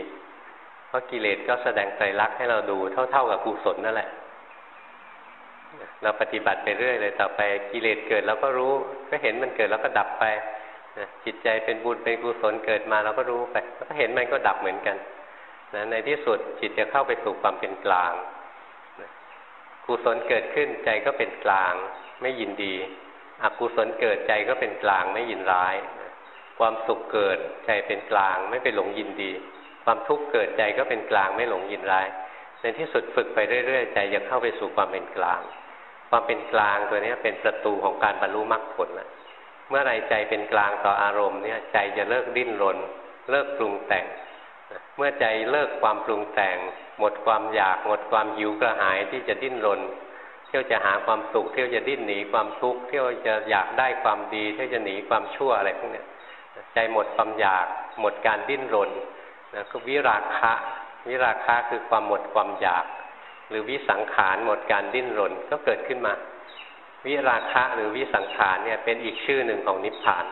เพราะกิเลสก็แสดงใจรักให้เราดูเท่า ๆกับกุศลนั่นแหละ เราปฏิบัติไปเรื่อยเลยต่อไปกิเลสเกิดเราก็รู้ ก็เห็นมันเกิดแล้วก็ดับไปจิตใจเป็นบุญเป็นกุศลเกิดมาเราก็รู้ไปแล้วก็เห็นมันก็ดับเหมือนกันนะในที่สุดจิตจะเข้าไปสู่ความเป็นกลางกุศลเกิดขึ้นใจก็เป็นกลาง ไม่ยินดีอกุศลเกิดใจก็เป็นกลางไม่ยินร้ายความสุขเกิดใจเป็นกลาง ไม่ไปหลงยินดี ความทุกข์เกิดใจก็เป็นกลางไม่หลงยินร้าย ในที่สุดฝึกไปเรื่อยๆ ใจจะเข้าไปสู่ความเป็นกลาง ความเป็นกลางตัวนี้เป็นประตูของการบรรลุมรรคผลนะเมื่อไรใจเป็นกลางต่ออารมณ์เนี่ยใจจะเลิกดิ้นรน เลิกปรุงแต่ง เมื่อใจเลิกความปรุงแต่ง หมดความอยาก หมดความหิวกระหายที่จะดิ้นรน เที่ยวจะหาความสุขเที่ยวจะดิ้นหนีความทุกข์เที่ยวจะอยากได้ความดีเที่ยวจะหนีความชั่วอะไรพวกนี้ใจหมดความอยากหมดการดิ้นรนนะก็วิราคะ วิราคะคือความหมดความอยาก หรือวิสังขารหมดการดิ้นรนก็เกิดขึ้นมา วิราคะหรือวิสังขารเนี่ยเป็นอีกชื่อหนึ่งของนิพพาน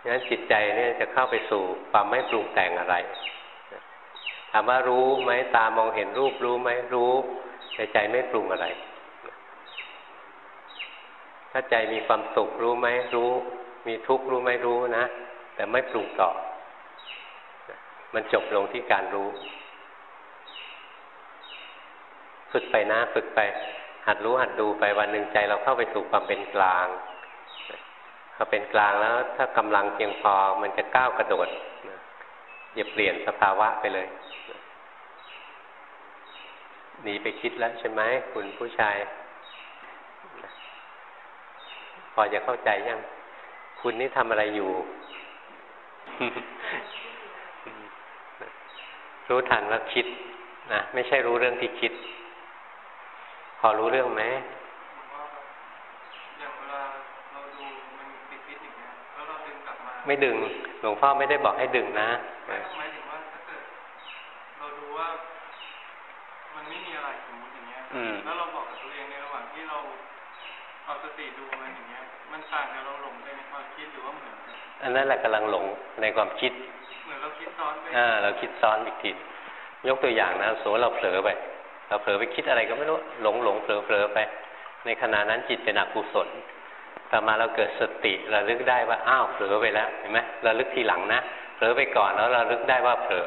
ดังนั้นจิตใจเนี่ยจะเข้าไปสู่ความไม่ปรุงแต่งอะไรถามว่ารู้ไหมตามองเห็นรูปรู้ไหมรู้แต่ใจไม่ปรุงอะไร ถ้าใจมีความสุขรู้ไหมรู้ มีทุกข์รู้ไหมรู้นะ แต่ไม่ปรุงต่อ มันจบลงที่การรู้ ฝึกไปนะฝึกไป หัดรู้หัดดูไปวันหนึ่งใจเราเข้าไปสู่ความเป็นกลางพอเป็นกลางแล้วถ้ากำลังเพียงพอมันจะก้าวกระโดดอย่าเปลี่ยนสภาวะไปเลยหนีไปคิดแล้วใช่ไหมคุณผู้ชาย พอจะเข้าใจยัง คุณนี่ทำอะไรอยู่ รู้ทันว่าคิดนะไม่ใช่รู้เรื่องที่คิด พอรู้เรื่องไหมอย่างเวลาเราดูมันติดคิดอย่างเงี้ยแล้วเราดึงกลับมาไม่ดึง หลวงพ่อไม่ได้บอกให้ดึงนะหมายถึงว่าถ้าเกิดเราดูว่า มันไม่มีอะไรสมมติอย่างเงี้ย แล้วเราบอกกับตัวเองในระหว่างที่เราเอาสติดูมันอย่างเงี้ย มันต่างกับเราหลงไปในความคิดหรือว่าเหมือนกันอันนั้นแหละกำลังหลงในความคิด เหมือนเราคิดซ้อนไปอ่า เราคิดซ้อนอีกทียกตัวอย่างนะสมมติเราเผลอไป เราเผลอไปคิดอะไรก็ไม่รู้หลงหลงเผลอเผลอไป ในขณะนั้นจิตเป็นอกุศลต่อมาเราเกิดสติระลึกได้ว่าอ้าวเผลอไปแล้วเห็นไหมระลึกทีหลังนะเผลอไปก่อนแล้วระลึกได้ว่าเผลอ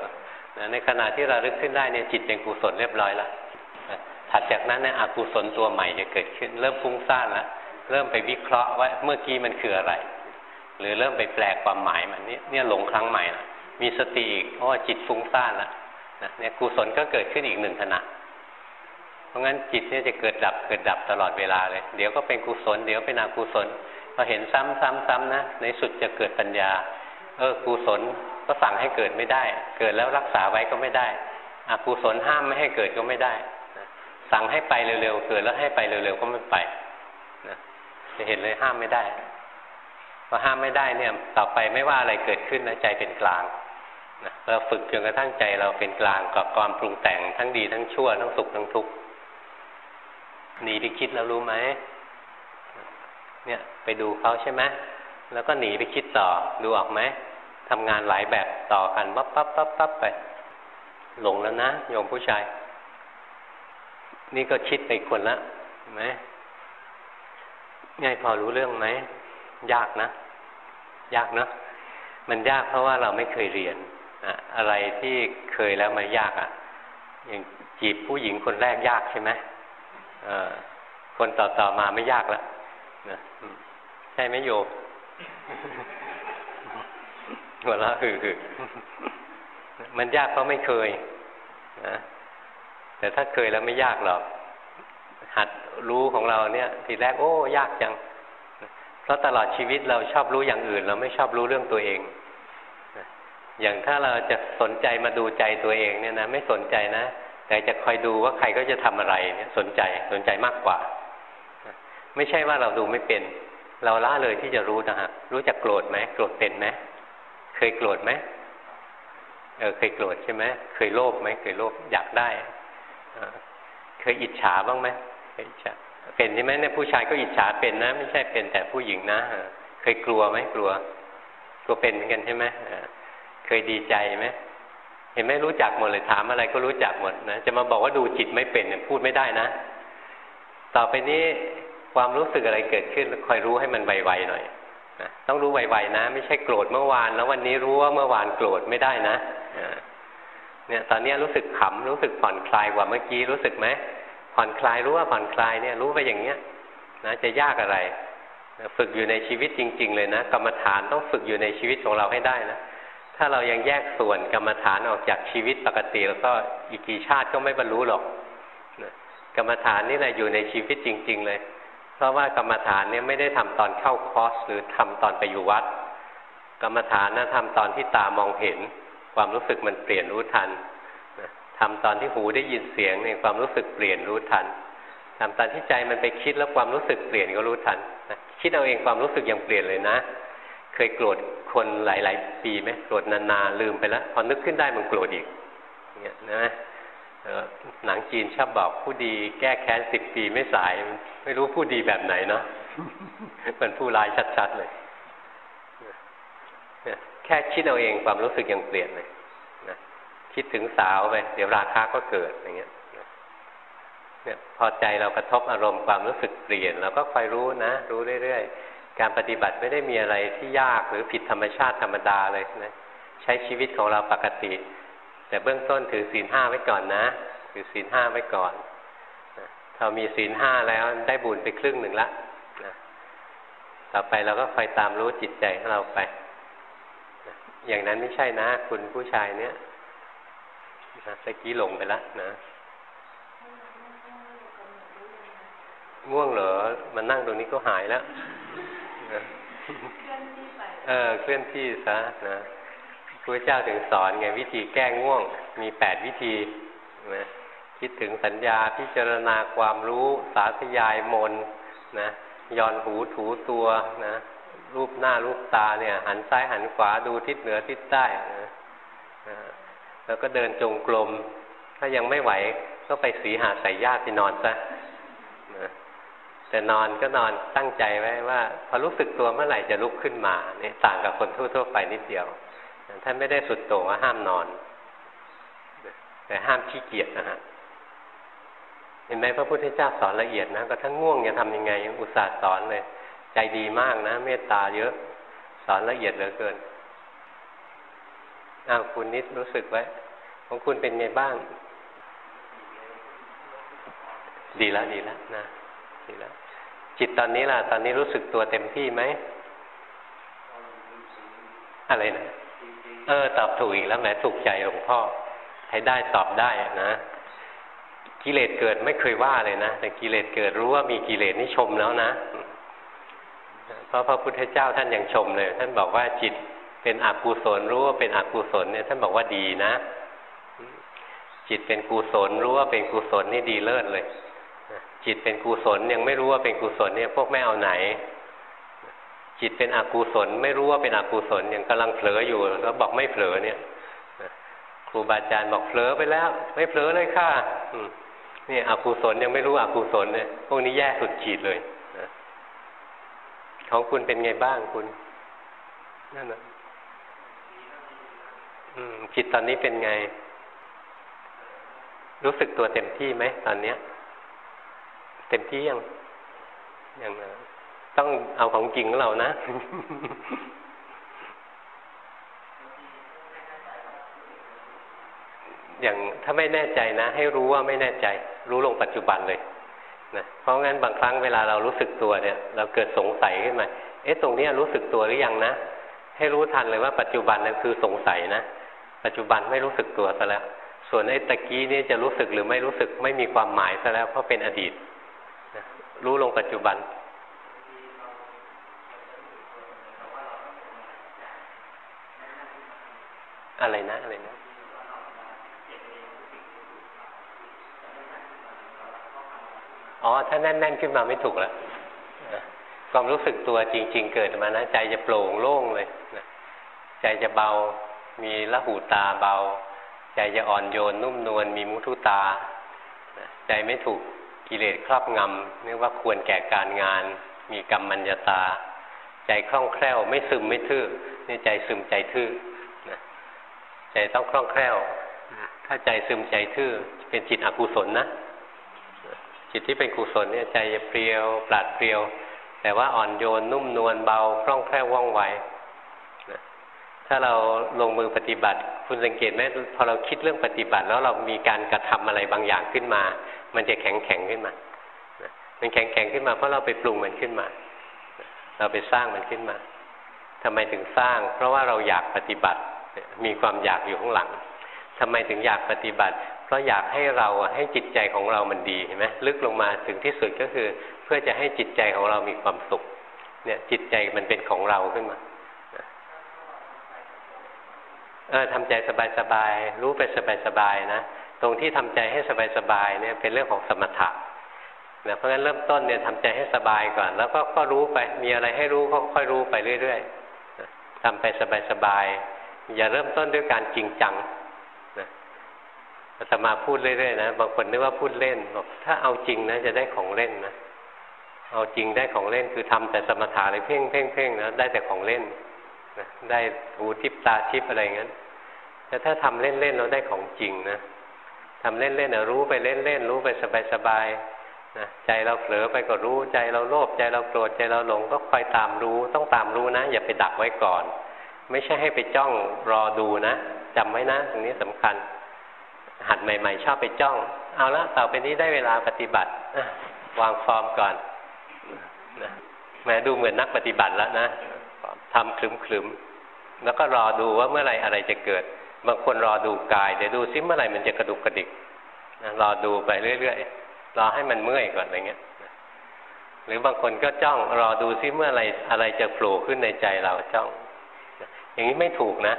ในขณะที่เราลึกขึ้นได้เนี่ยจิตเป็นกุศลเรียบร้อยแล้วถัดจากนั้นเนี่ยอกุศลตัวใหม่จะเกิดขึ้น เริ่มฟุ้งซ่านแล้วเริ่มไปวิเคราะห์ว่าเมื่อกี้มันคืออะไร หรือเริ่มไปแปลความหมายมันนี่เนี่ยหลงครั้งใหม่ละมีสติอีกเพราะว่าจิตฟุ้งซ่านล้วเนี่ยกุศลก็เกิดขึ้นอีกหนึ่งขณะ ราะงั้นจิตเนี่ยจะเกิดดับเกิดดับตลอดเวลาเลย เดี๋ยวก็เป็นกุศล เดี๋ยวเป็นอกุศลพอเห็นซ้ำซ้ำซ้ำนะในสุดจะเกิดปัญญา เออกุศลก็สั่งให้เกิดไม่ได้ เกิดแล้วรักษาไว้ก็ไม่ได้อกุศลห้ามไม่ให้เกิดก็ไม่ได้ สั่งให้ไปเร็วๆเกิดแล้วให้ไปเร็วๆก็ไม่ไปนะจะเห็นเลยห้ามไม่ได้พอห้ามไม่ได้เนี่ยต่อไปไม่ว่าอะไรเกิดขึ้นนะใจเป็นกลางนะเราฝึกจนกระทั่งใจเราเป็นกลางกับความปรุงแต่งทั้งดีทั้งชั่วทั้งสุขทั้งทุกข์ หนีไปคิดแล้วรู้ไหมเนี่ยไปดูเขาใช่ไหมแล้วก็หนีไปคิดต่อดูออกไหมทำงานหลายแบบต่อกันปั๊บปั๊บปั๊บปั๊บไป หลงแล้วนะโยมผู้ชาย นี่ก็คิดไปคนละไหมง่ายพอรู้เรื่องไหมยากนะ ยากเนาะมันยากเพราะว่าเราไม่เคยเรียนอะอะไรที่เคยแล้วมันยากอะ่ะอย่างจีบผู้หญิงคนแรกยากใช่ไหม คนต่อๆมาไม่ยากละนะใช่ไหมโยหัวเราะคือคือมันยากเพราะไม่เคยนะแต่ถ้าเคยแล้วไม่ยากหรอก หัดรู้ของเราเนี่ย ทีแรกโอ้ ยากจัง เพราะตลอดชีวิตเราชอบรู้อย่างอื่น เราไม่ชอบรู้เรื่องตัวเองอย่างถ้าเราจะสนใจมาดูใจตัวเองเนี่ยนะไม่สนใจนะ แต่จะคอยดูว่าใครก็จะทำอะไรเนี่ยสนใจสนใจมากกว่า ไม่ใช่ว่าเราดูไม่เป็น เราละเลยที่จะรู้นะฮะรู้จักโกรธไหมโกรธเป็นไหมเคยโกรธไหมเออเคยโกรธใช่ไหมเคยโลภไหมเคยโลภอยากได้เคยอิจฉาบ้างไหมเคยอิจฉาเป็นใช่ไหมเนี่ยผู้ชายก็อิจฉาเป็นนะ ไม่ใช่เป็นแต่ผู้หญิงนะเคยกลัวไหมกลัวกลัวเป็นเหมือนกันใช่ไหมเคยดีใจไหม เห็นไหมรู้จักหมดเลยถามอะไรก็รู้จักหมดนะจะมาบอกว่าดูจิตไม่เป็นเนี่ยพูดไม่ได้นะ ต่อไปนี้ความรู้สึกอะไรเกิดขึ้นคอยรู้ให้มันไวๆหน่อยนะต้องรู้ไวๆนะ ไม่ใช่โกรธเมื่อวาน แล้ววันนี้รู้ว่าเมื่อวานโกรธไม่ได้นะเนี่ย ตอนนี้รู้สึกขำรู้สึกผ่อนคลายกว่าเมื่อกี้รู้สึกไหมผ่อนคลายรู้ว่าผ่อนคลายเนี่ย รู้ไปอย่างเนี้ยนะจะยากอะไรฝึกอยู่ในชีวิตจริง ๆ เลยนะกรรมฐานต้องฝึกอยู่ในชีวิตของเราให้ได้นะ ถ้าเรายังแยกส่วนกรรมฐานออกจากชีวิตปกติ แล้วก็อีกกี่ชาติก็ไม่บรรลุหรอกกรรมฐานนี่แหละอยู่ในชีวิตจริง ๆ เลย เพราะว่ากรรมฐานเนี่ยไม่ได้ทำตอนเข้าคอร์สหรือทำตอนไปอยู่วัด กรรมฐานนะทำตอนที่ตามองเห็น ความรู้สึกมันเปลี่ยนรู้ทันทำตอนที่หูได้ยินเสียงเนี่ยความรู้สึกเปลี่ยนรู้ทันทำตอนที่ใจมันไปคิดแล้วความรู้สึกเปลี่ยนก็รู้ทันคิดเอาเองความรู้สึกยังเปลี่ยนเลยนะ เคยโกรธคนหลาย ๆ ปีไหมโกรธนานๆลืมไปแล้วพอนึกขึ้นได้มันโกรธอีกเนี่ยนะหนังจีนชอบบอกผู้ดีแก้แค้นสิบปีไม่สาย ไม่รู้ผู้ดีแบบไหนเนาะเป็นผู้ร้ายชัด ๆ เลย แค่คิดเอาเองความรู้สึกยังเปลี่ยนเลยนะคิดถึงสาวไปเดี๋ยวราคาก็เกิดอย่างเงี้ยเนี่ยพอใจเรากระทบอารมณ์ความรู้สึกเปลี่ยนเราก็คอยรู้นะ รู้เรื่อยๆ การปฏิบัติไม่ได้มีอะไรที่ยากหรือผิดธรรมชาติธรรมดาเลยนะใช้ชีวิตของเราปกติ แต่เบื้องต้นถือศีลห้าไว้ก่อนนะถือศีลห้าไว้ก่อนเรามีศีลห้าแล้วได้บุญไปครึ่งหนึ่งละต่อไปเราก็คอยตามรู้จิตใจของเราไป อย่างนั้นไม่ใช่นะ คุณผู้ชายเนี้ยนะตะกี้หลงไปแล้วนะง่วงเหรอมันนั่งตรงนี้ก็หายแล้ว เออเคลื่อนที่ซะนะพระเจ้าถึงสอนไงวิธีแก้ง่วง มีแปดวิธีนะคิดถึงสัญญาพิจารณาความรู้สาธยายมนนะย้อนหูถูตัวนะรูปหน้ารูปตาเนี่ย หันซ้ายหันขวาดูทิศเหนือทิศใต้นะแล้วก็เดินจงกรมถ้ายังไม่ไหวก็ไปสีหาใส่ญาติไปนอนซะ แต่นอนก็นอนตั้งใจไว้ว่า พอรู้สึกตัวเมื่อไหร่จะลุกขึ้นมาเนี่ยต่างกับคนทั่วๆไปนิดเดียวท่านไม่ได้สุดโต่งว่าห้ามนอน แต่ห้ามขี้เกียจนะฮะเห็นไหมพระพุทธเจ้าสอนละเอียดนะก็ทั้งง่วงจะทำยังไงยังอุตส่าห์สอนเลย ใจดีมากนะ เมตตาเยอะ สอนละเอียดเหลือเกินอ้าวคุณนิดรู้สึกไว้ ของคุณเป็นไงบ้าง ดีแล้วดีแล้วนะดีแล้ว จิตตอนนี้ล่ะ ตอนนี้รู้สึกตัวเต็มที่ไหมอะไรนะเออ ตอบถูกอีกแล้วแหมถูกใจหลวงพ่อใช้ได้ตอบได้นะกิเลสเกิดไม่เคยว่าเลยนะแต่กิเลสเกิดรู้ว่ามีกิเลสนี่ชมแล้วนะเพราะพระพุทธเจ้าท่านยังชมเลย ท่านบอกว่าจิตเป็นอกุศลรู้ว่าเป็นอกุศลเนี่ยท่านบอกว่าดีนะ จิตเป็นกุศลรู้ว่าเป็นกุศลนี่ดีเลิศเลย จิตเป็นกุศลยังไม่รู้ว่าเป็นกุศลเนี่ยพวกไม่เอาไหน จิตเป็นอกุศล ไม่รู้ว่าเป็นอกุศลยังกำลังเผลออยู่แล้วบอกไม่เผลอเนี่ยครูบาอาจารย์บอกเผลอไปแล้ว ไม่เผลอเลยค่ะนี่อกุศลยังไม่รู้อกุศลเนี่ยพวกนี้แย่สุดขีดเลยของคุณเป็นไงบ้างคุณนั่นนะจิตตอนนี้เป็นไง รู้สึกตัวเต็มที่ไหมตอนเนี้ย เต็มที่ยังยังต้องเอาของจริงของเรานะอย่างถ้าไม่แน่ใจนะ ให้รู้ว่าไม่แน่ใจ รู้ลงปัจจุบันเลยนะเพราะงั้นบางครั้งเวลาเรารู้สึกตัวเนี่ย เราเกิดสงสัยขึ้นมาเอ๊ะตรงนี้รู้สึกตัวหรือยังนะให้รู้ทันเลยว่าปัจจุบันนั่นคือสงสัยนะปัจจุบันไม่รู้สึกตัวซะแล้ว ส่วนไอ้ตะกี้นี่จะรู้สึกหรือไม่รู้สึกไม่มีความหมายซะแล้วเพราะเป็นอดีต รู้ลงปัจจุบัน อะไรนะ อะไรนะอ๋อ ถ้าแน่น ๆ ขึ้นมาไม่ถูกแล้วความรู้สึกตัวจริง ๆ เกิดมานะใจจะโปร่งโล่งเลยนะใจจะเบา มีละหูตาเบา ใจจะอ่อนโยนนุ่มนวลมีมุทุตา ใจไม่ถูก กิเลสครอบงำเรียกว่าควรแก่การงาน มีกรรมมัญญาตา ใจคล่องแคล่วไม่ซึมไม่ทื่อนี่ใจซึมใจทื่อใจต้องคล่องแคล่วถ้าใจซึมใจทื่อเป็นจิตอกุศลนะจิตที่เป็นกุศลเนี่ยใจจะเปรียวปราดเปรียว แต่ว่าอ่อนโยนนุ่มนวลเบาคล่องแคล่วว่องไว ถ้าเราลงมือปฏิบัติ คุณสังเกตไหมพอเราคิดเรื่องปฏิบัติแล้วเรามีการกระทำอะไรบางอย่างขึ้นมา มันจะแข็งแข็งขึ้นมา มันแข็งแข็งขึ้นมาเพราะเราไปปรุงมันขึ้นมา เราไปสร้างมันขึ้นมาทำไมถึงสร้าง เพราะว่าเราอยากปฏิบัติ มีความอยากอยู่ข้างหลังทำไมถึงอยากปฏิบัติ เพราะอยากให้เราให้จิตใจของเรามันดีเห็นไหมลึกลงมาถึงที่สุดก็คือ เพื่อจะให้จิตใจของเรามีความสุข เนี่ยจิตใจมันเป็นของเราขึ้นมา เออทำใจสบายๆรู้ไปสบายๆนะตรงที่ทำใจให้สบายๆเนี่ยเป็นเรื่องของสมถะนะเพราะฉะนั้นเริ่มต้นเนี่ยทำใจให้สบายก่อน แล้วก็ก็รู้ไปมีอะไรให้รู้ก็ค่อยรู้ไปเรื่อยๆทำไปสบายๆอย่าเริ่มต้นด้วยการจริงจังอาตมาพูดเรื่อยๆนะบางคนนึกว่าพูดเล่นบอกถ้าเอาจริงนะจะได้ของเล่นนะเอาจริงได้ของเล่นคือทำแต่สมถะเลยเพ่งเพ่งเพ่งนะได้แต่ของเล่น ได้หูทิพตาทิพอะไรเงี้ยแต่ถ้าทำเล่นๆเราได้ของจริงนะทำเล่นๆนะรู้ไปเล่นๆรู้ไปสบายๆนะใจเราเผลอไปก็รู้ใจเราโลภใจเราโกรธใจเราหลงก็คอยตามรู้ ต้องตามรู้นะ อย่าไปดักไว้ก่อน ไม่ใช่ให้ไปจ้องรอดูนะจำไว้นะ ตรงนี้สำคัญ หัดใหม่ ๆ ชอบไปจ้อง เอาละต่อไปนี้ได้เวลาปฏิบัติวางฟอร์มก่อนนะแม้ดูเหมือนนักปฏิบัติแล้วนะ ทำคลึมคลึมแล้วก็รอดูว่าเมื่อไหร่อะไรจะเกิด บางคนรอดูกายเดี๋ยวดูซิเมื่อไหร่มันจะกระดุกกระดิกนะรอดูไปเรื่อยๆรอให้มันเมื่อยก่อนอะไรเงี้ยหรือบางคนก็จ้องรอดูซิเมื่อไรอะไรจะโผล่ขึ้นในใจเราจ้อง อย่างนี้ไม่ถูกนะ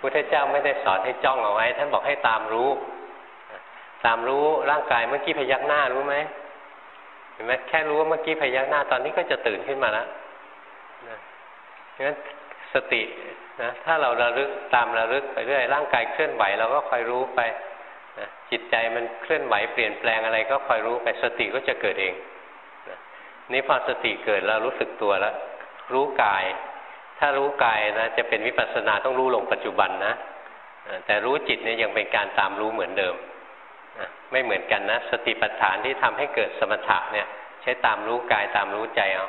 พุทธเจ้าไม่ได้สอนให้จ้องเอาไว้ ท่านบอกให้ตามรู้ ตามรู้ร่างกายเมื่อกี้พยักหน้ารู้ไหมเห็นไหมแค่รู้ว่าเมื่อกี้พยักหน้าตอนนี้ก็จะตื่นขึ้นมาแล้วนะ งั้นสตินะถ้าเราระลึกตามระลึกไปเรื่อยร่างกายเคลื่อนไหวเราก็คอยรู้ไปนะจิตใจมันเคลื่อนไหวเปลี่ยนแปลงอะไรก็คอยรู้ไปสติก็จะเกิดเองนะนี่พอสติเกิดเรารู้สึกตัวแล้วรู้กาย ถ้ารู้กายนะจะเป็นวิปัสสนาต้องรู้ลงปัจจุบันนะแต่รู้จิตเนี่ยยังเป็นการตามรู้เหมือนเดิมไม่เหมือนกันนะ สติปัฏฐานที่ทำให้เกิดสมถะเนี่ย ใช้ตามรู้กายตามรู้ใจเอา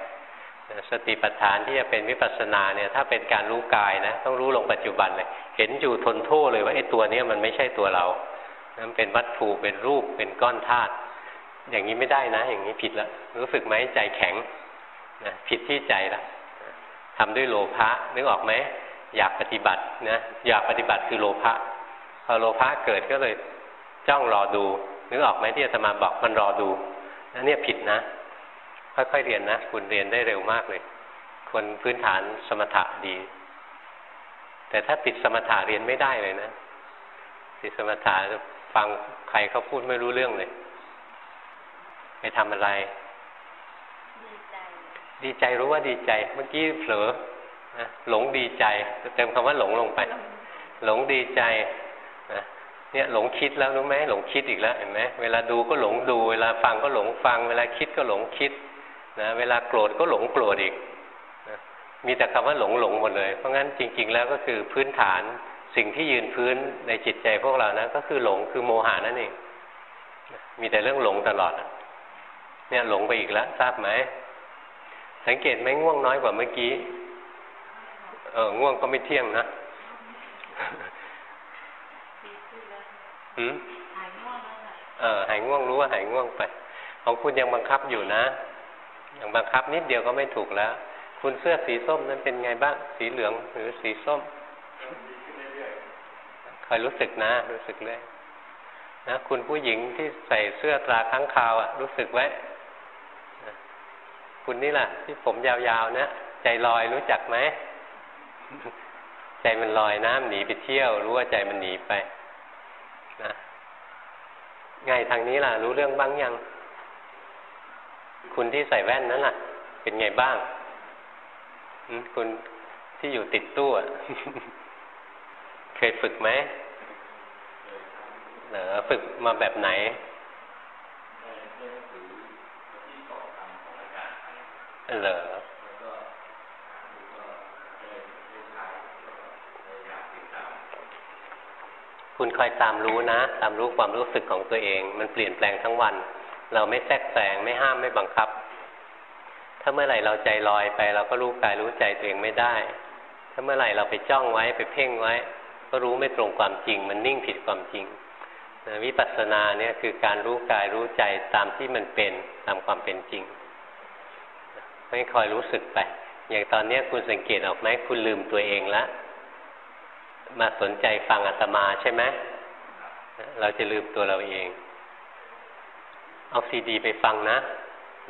สติปัฏฐานที่จะเป็นวิปัสสนาเนี่ยถ้าเป็นการรู้กายนะต้องรู้ลงปัจจุบันเลย เห็นอยู่ทนโทษเลยว่าไอ้ตัวนี้มันไม่ใช่ตัวเรามันเป็นวัตถุเป็นรูปเป็นก้อนธาตุอย่างนี้ไม่ได้นะ อย่างนี้ผิดละรู้สึกไหมใจแข็งนะผิดที่ใจละทำด้วยโลภะนึกออกไหมอยากปฏิบัตินะอยากปฏิบัติคือโลภะพอโลภะเกิดก็เลยจ้องรอดูนึกออกไหมที่อาตมาบอกมันรอดูนั่นเนี่ยผิดนะ ค่อยๆเรียนนะ คุณเรียนได้เร็วมากเลย คนพื้นฐานสมถะดี แต่ถ้าติดสมถะเรียนไม่ได้เลยนะ ติดสมถะฟังใครเขาพูดไม่รู้เรื่องเลย ไปทำอะไร ดีใจ ดีใจรู้ว่าดีใจ เมื่อกี้เผลอนะหลงดีใจเติมคำว่าหลงลงไป หลงดีใจนะเนี่ยหลงคิดแล้วรู้ไหมหลงคิดอีกแล้วเห็นไหมเวลาดูก็หลงดู เวลาฟังก็หลงฟัง เวลาคิดก็หลงคิด นะเวลาโกรธก็หลงโกรธอีกนะมีแต่คำว่าหลงหลงหมดเลย เพราะงั้นจริง ๆ แล้วก็คือพื้นฐานสิ่งที่ยืนพื้นในจิตใจพวกเรานะก็คือหลงคือโมหานั่นเองมีแต่เรื่องหลงตลอดเนี่ยหลงไปอีกแล้วทราบไหมสังเกตไหมง่วงน้อยกว่าเมื่อกี้ เออง่วงก็ไม่เที่ยงนะหืมหายง่วงแล้วเออหายง่วงรู้ว่าหายง่วงไปของคุณยังบังคับอยู่นะ ยังบังคับนิดเดียวก็ไม่ถูกแล้ว คุณเสื้อสีส้มนั้นเป็นไงบ้าง สีเหลืองหรือสีส้มคอยรู้สึกนะ รู้สึกเลยนะคุณผู้หญิงที่ใส่เสื้อตราค้างคาวอะ รู้สึกไว้คุณนี่แหละที่ผมยาวๆนะใจลอยรู้จักไหมใจมันลอยน้ำหนีไปเที่ยว รู้ว่าใจมันหนีไปนะไงทางนี้ล่ะ รู้เรื่องบ้างยัง คุณที่ใส่แว่นนั้นล่ะ เป็นไงบ้างคุณที่อยู่ติดตู้เคยฝึกไหมเหรอฝึกมาแบบไหนเหรอคุณคอยตามรู้นะ ตามรู้ความรู้สึกของตัวเอง มันเปลี่ยนแปลงทั้งวัน เราไม่แทรกแซงไม่ห้ามไม่บังคับ ถ้าเมื่อไหร่เราใจลอยไป เราก็รู้กายรู้ใจตัวเองไม่ได้ ถ้าเมื่อไหร่เราไปจ้องไว้ไปเพ่งไว้ ก็รู้ไม่ตรงความจริง มันนิ่งผิดความจริงวิปัสสนาเนี่ยคือการรู้กายรู้ใจตามที่มันเป็นตามความเป็นจริงไม่คอยรู้สึกไป อย่างตอนนี้คุณสังเกตออกไหมคุณลืมตัวเองล้วมาสนใจฟังอาตมาใช่ไหมเราจะลืมตัวเราเอง เอาซีดี ไปฟังนะ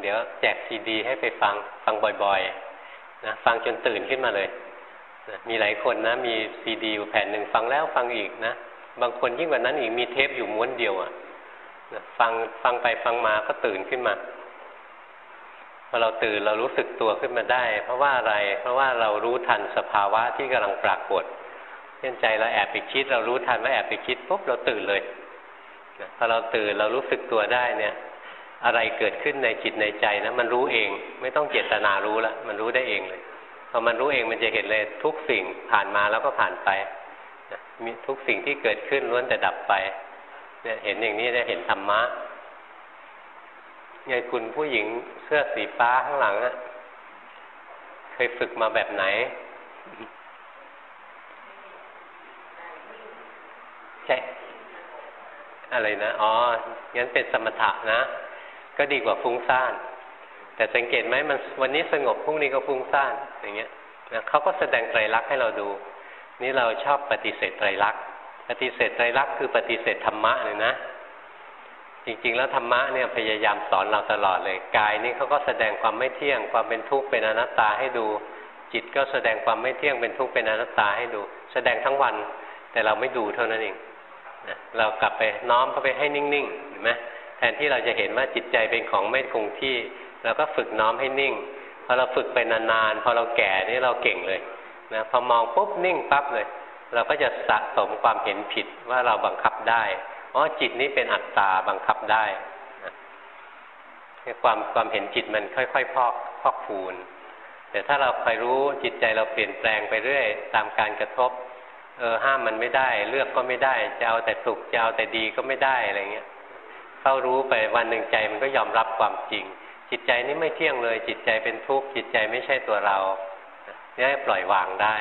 เดี๋ยวแจกซีดี ให้ไปฟังฟังบ่อยๆนะฟังจนตื่นขึ้นมาเลยนะมีหลายคนนะ มีซีดี อยู่แผ่นหนึ่งฟังแล้วฟังอีกนะ บางคนยิ่งกว่านั้นอีกมีเทปอยู่ม้วนเดียวอะ่ะฟังฟังไปฟังมาก็ตื่นขึ้นมาพอเราตื่นเรารู้สึกตัวขึ้นมาได้ เพราะว่าอะไร เพราะว่าเรารู้ทันสภาวะที่กำลังปรากฏเช่นใจเราแอบไปคิด เรารู้ทันว่าแอบไปคิดปุ๊บเราตื่นเลยพอเราตื่นเรารู้สึกตัวได้เนี่ย อะไรเกิดขึ้นในจิตในใจนะมันรู้เอง ไม่ต้องเจตนารู้ละมันรู้ได้เองเลยพอมันรู้เองมันจะเห็นเลยทุกสิ่งผ่านมาแล้วก็ผ่านไปมีทุกสิ่งที่เกิดขึ้นล้วนแต่ดับไปเนี่ยเห็นอย่างนี้ได้เห็นธรรมะไงคุณผู้หญิงเสื้อสีฟ้าข้างหลังอะเคยฝึกมาแบบไหน ใช่ อะไรนะ อ๋องั้นเป็นสมถะนะ ก็ดีกว่าฟุ้งซ่าน แต่สังเกตไหมมันวันนี้สงบพรุ่งนี้ก็ฟุ้งซ่านอย่างเงี้ยนะเขาก็แสดงไตรลักษณ์ให้เราดู นี่เราชอบปฏิเสธไตรลักษณ์ปฏิเสธไตรลักษณ์คือปฏิเสธธรรมะเลยนะ จริงๆ แล้วธรรมะเนี่ยพยายามสอนเราตลอดเลยกายนี่เขาก็แสดงความไม่เที่ยง ความเป็นทุกข์เป็นอนัตตาให้ดู จิตก็แสดงความไม่เที่ยงเป็นทุกข์เป็นอนัตตาให้ดู แสดงทั้งวัน แต่เราไม่ดูเท่านั้นเองนะเรากลับไปน้อมเข้าไปให้นิ่งๆเห็นไหม ทนที่เราจะเห็นว่าจิตใจเป็นของไม่คงที่เราก็ฝึกน้อมให้นิ่งพอเราฝึกไปนานๆพอเราแก่นี่เราเก่งเลยนะพอมองปุ๊บนิ่งปั๊บเลย เราก็จะสะสมความเห็นผิดว่าเราบังคับได้อ๋อจิตนี้เป็นอัตตาบังคับได้นะความความเห็นจิตมันค่อยๆ พอกพอกฟูน แต่ถ้าเราคอยรู้จิตใจเราเปลี่ยนแปลงไปเรื่อย ตามการกระทบ เออห้ามมันไม่ได้ เลือกก็ไม่ได้ จะเอาแต่สุขจะเอาแต่ดีก็ไม่ได้อะไรเงี้ย เข้ารู้ไปวันหนึ่งใจมันก็ยอมรับความจริง จิตใจนี้ไม่เที่ยงเลย จิตใจเป็นทุกข์จิตใจไม่ใช่ตัวเราเนี่ยปล่อยวางได้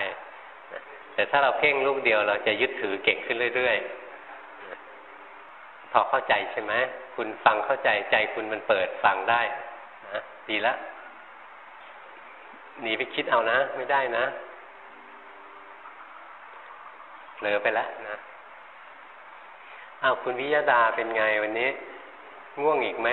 แต่ถ้าเราเพ่งลูกเดียวเราจะยึดถือเก่งขึ้นเรื่อยๆพอเข้าใจใช่ไหมคุณฟังเข้าใจใจคุณมันเปิดฟังได้นะดีแล้วหนีไปคิดเอานะ ไม่ได้นะเผลอไปแล้วนะ อ้าวคุณวิยดาเป็นไงวันนี้ ง่วงอีกไหม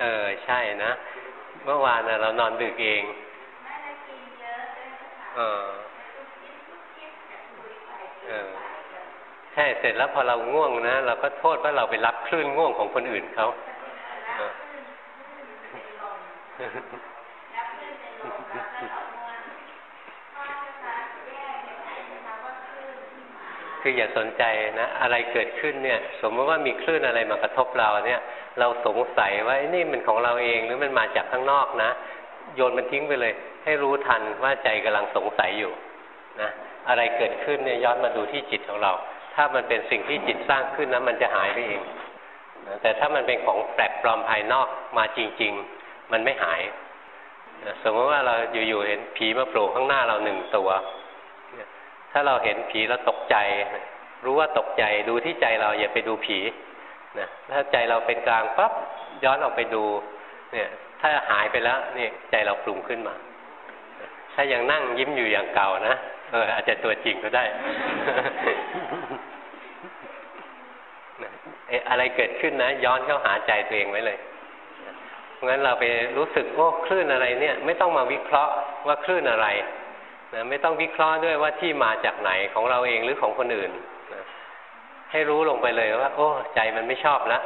เออใช่นะ เมื่อวานนะเรานอนดึกเองเออเออใช่เสร็จแล้วพอเราง่วงนะ เราก็โทษว่าเราไปรับคลื่นง่วงของคนอื่นเขา คืออย่าสนใจนะอะไรเกิดขึ้นเนี่ย สมมติว่ามีคลื่นอะไรมากระทบเราเนี่ย เราสงสัยว่านี่มันของเราเองหรือมันมาจากข้างนอกนะ โยนมันทิ้งไปเลย ให้รู้ทันว่าใจกำลังสงสัยอยู่นะอะไรเกิดขึ้นเนี่ยย้อนมาดูที่จิตของเรา ถ้ามันเป็นสิ่งที่จิตสร้างขึ้นนะมันจะหายไปเองนะแต่ถ้ามันเป็นของแปลกปลอมภายนอกมาจริง ๆ มันไม่หายนะสมมติว่าเราอยู่ๆเห็นผีมาโผล่ข้างหน้าเราหนึ่งตัว ถ้าเราเห็นผีแล้วตกใจ รู้ว่าตกใจดูที่ใจเราอย่าไปดูผีนะถ้าใจเราเป็นกลางปั๊บย้อนออกไปดู เนี่ย ถ้าหายไปแล้วนี่ใจเราปรุงขึ้นมา ถ้ายังนั่งยิ้มอยู่อย่างเก่านะเอออาจจะตัวจริงก็ได้อะไรเกิดขึ้นนะ ย้อนเข้าหาใจตัวเองไว้เลยเพราะงั้นเราไปรู้สึกโอ้คลื่นอะไรเนี่ย ไม่ต้องมาวิเคราะห์ว่าคลื่นอะไร นะไม่ต้องวิเคราะห์ด้วยว่าที่มาจากไหนของเราเองหรือของคนอื่นนะให้รู้ลงไปเลยว่า โอ้ ใจมันไม่ชอบแล้ว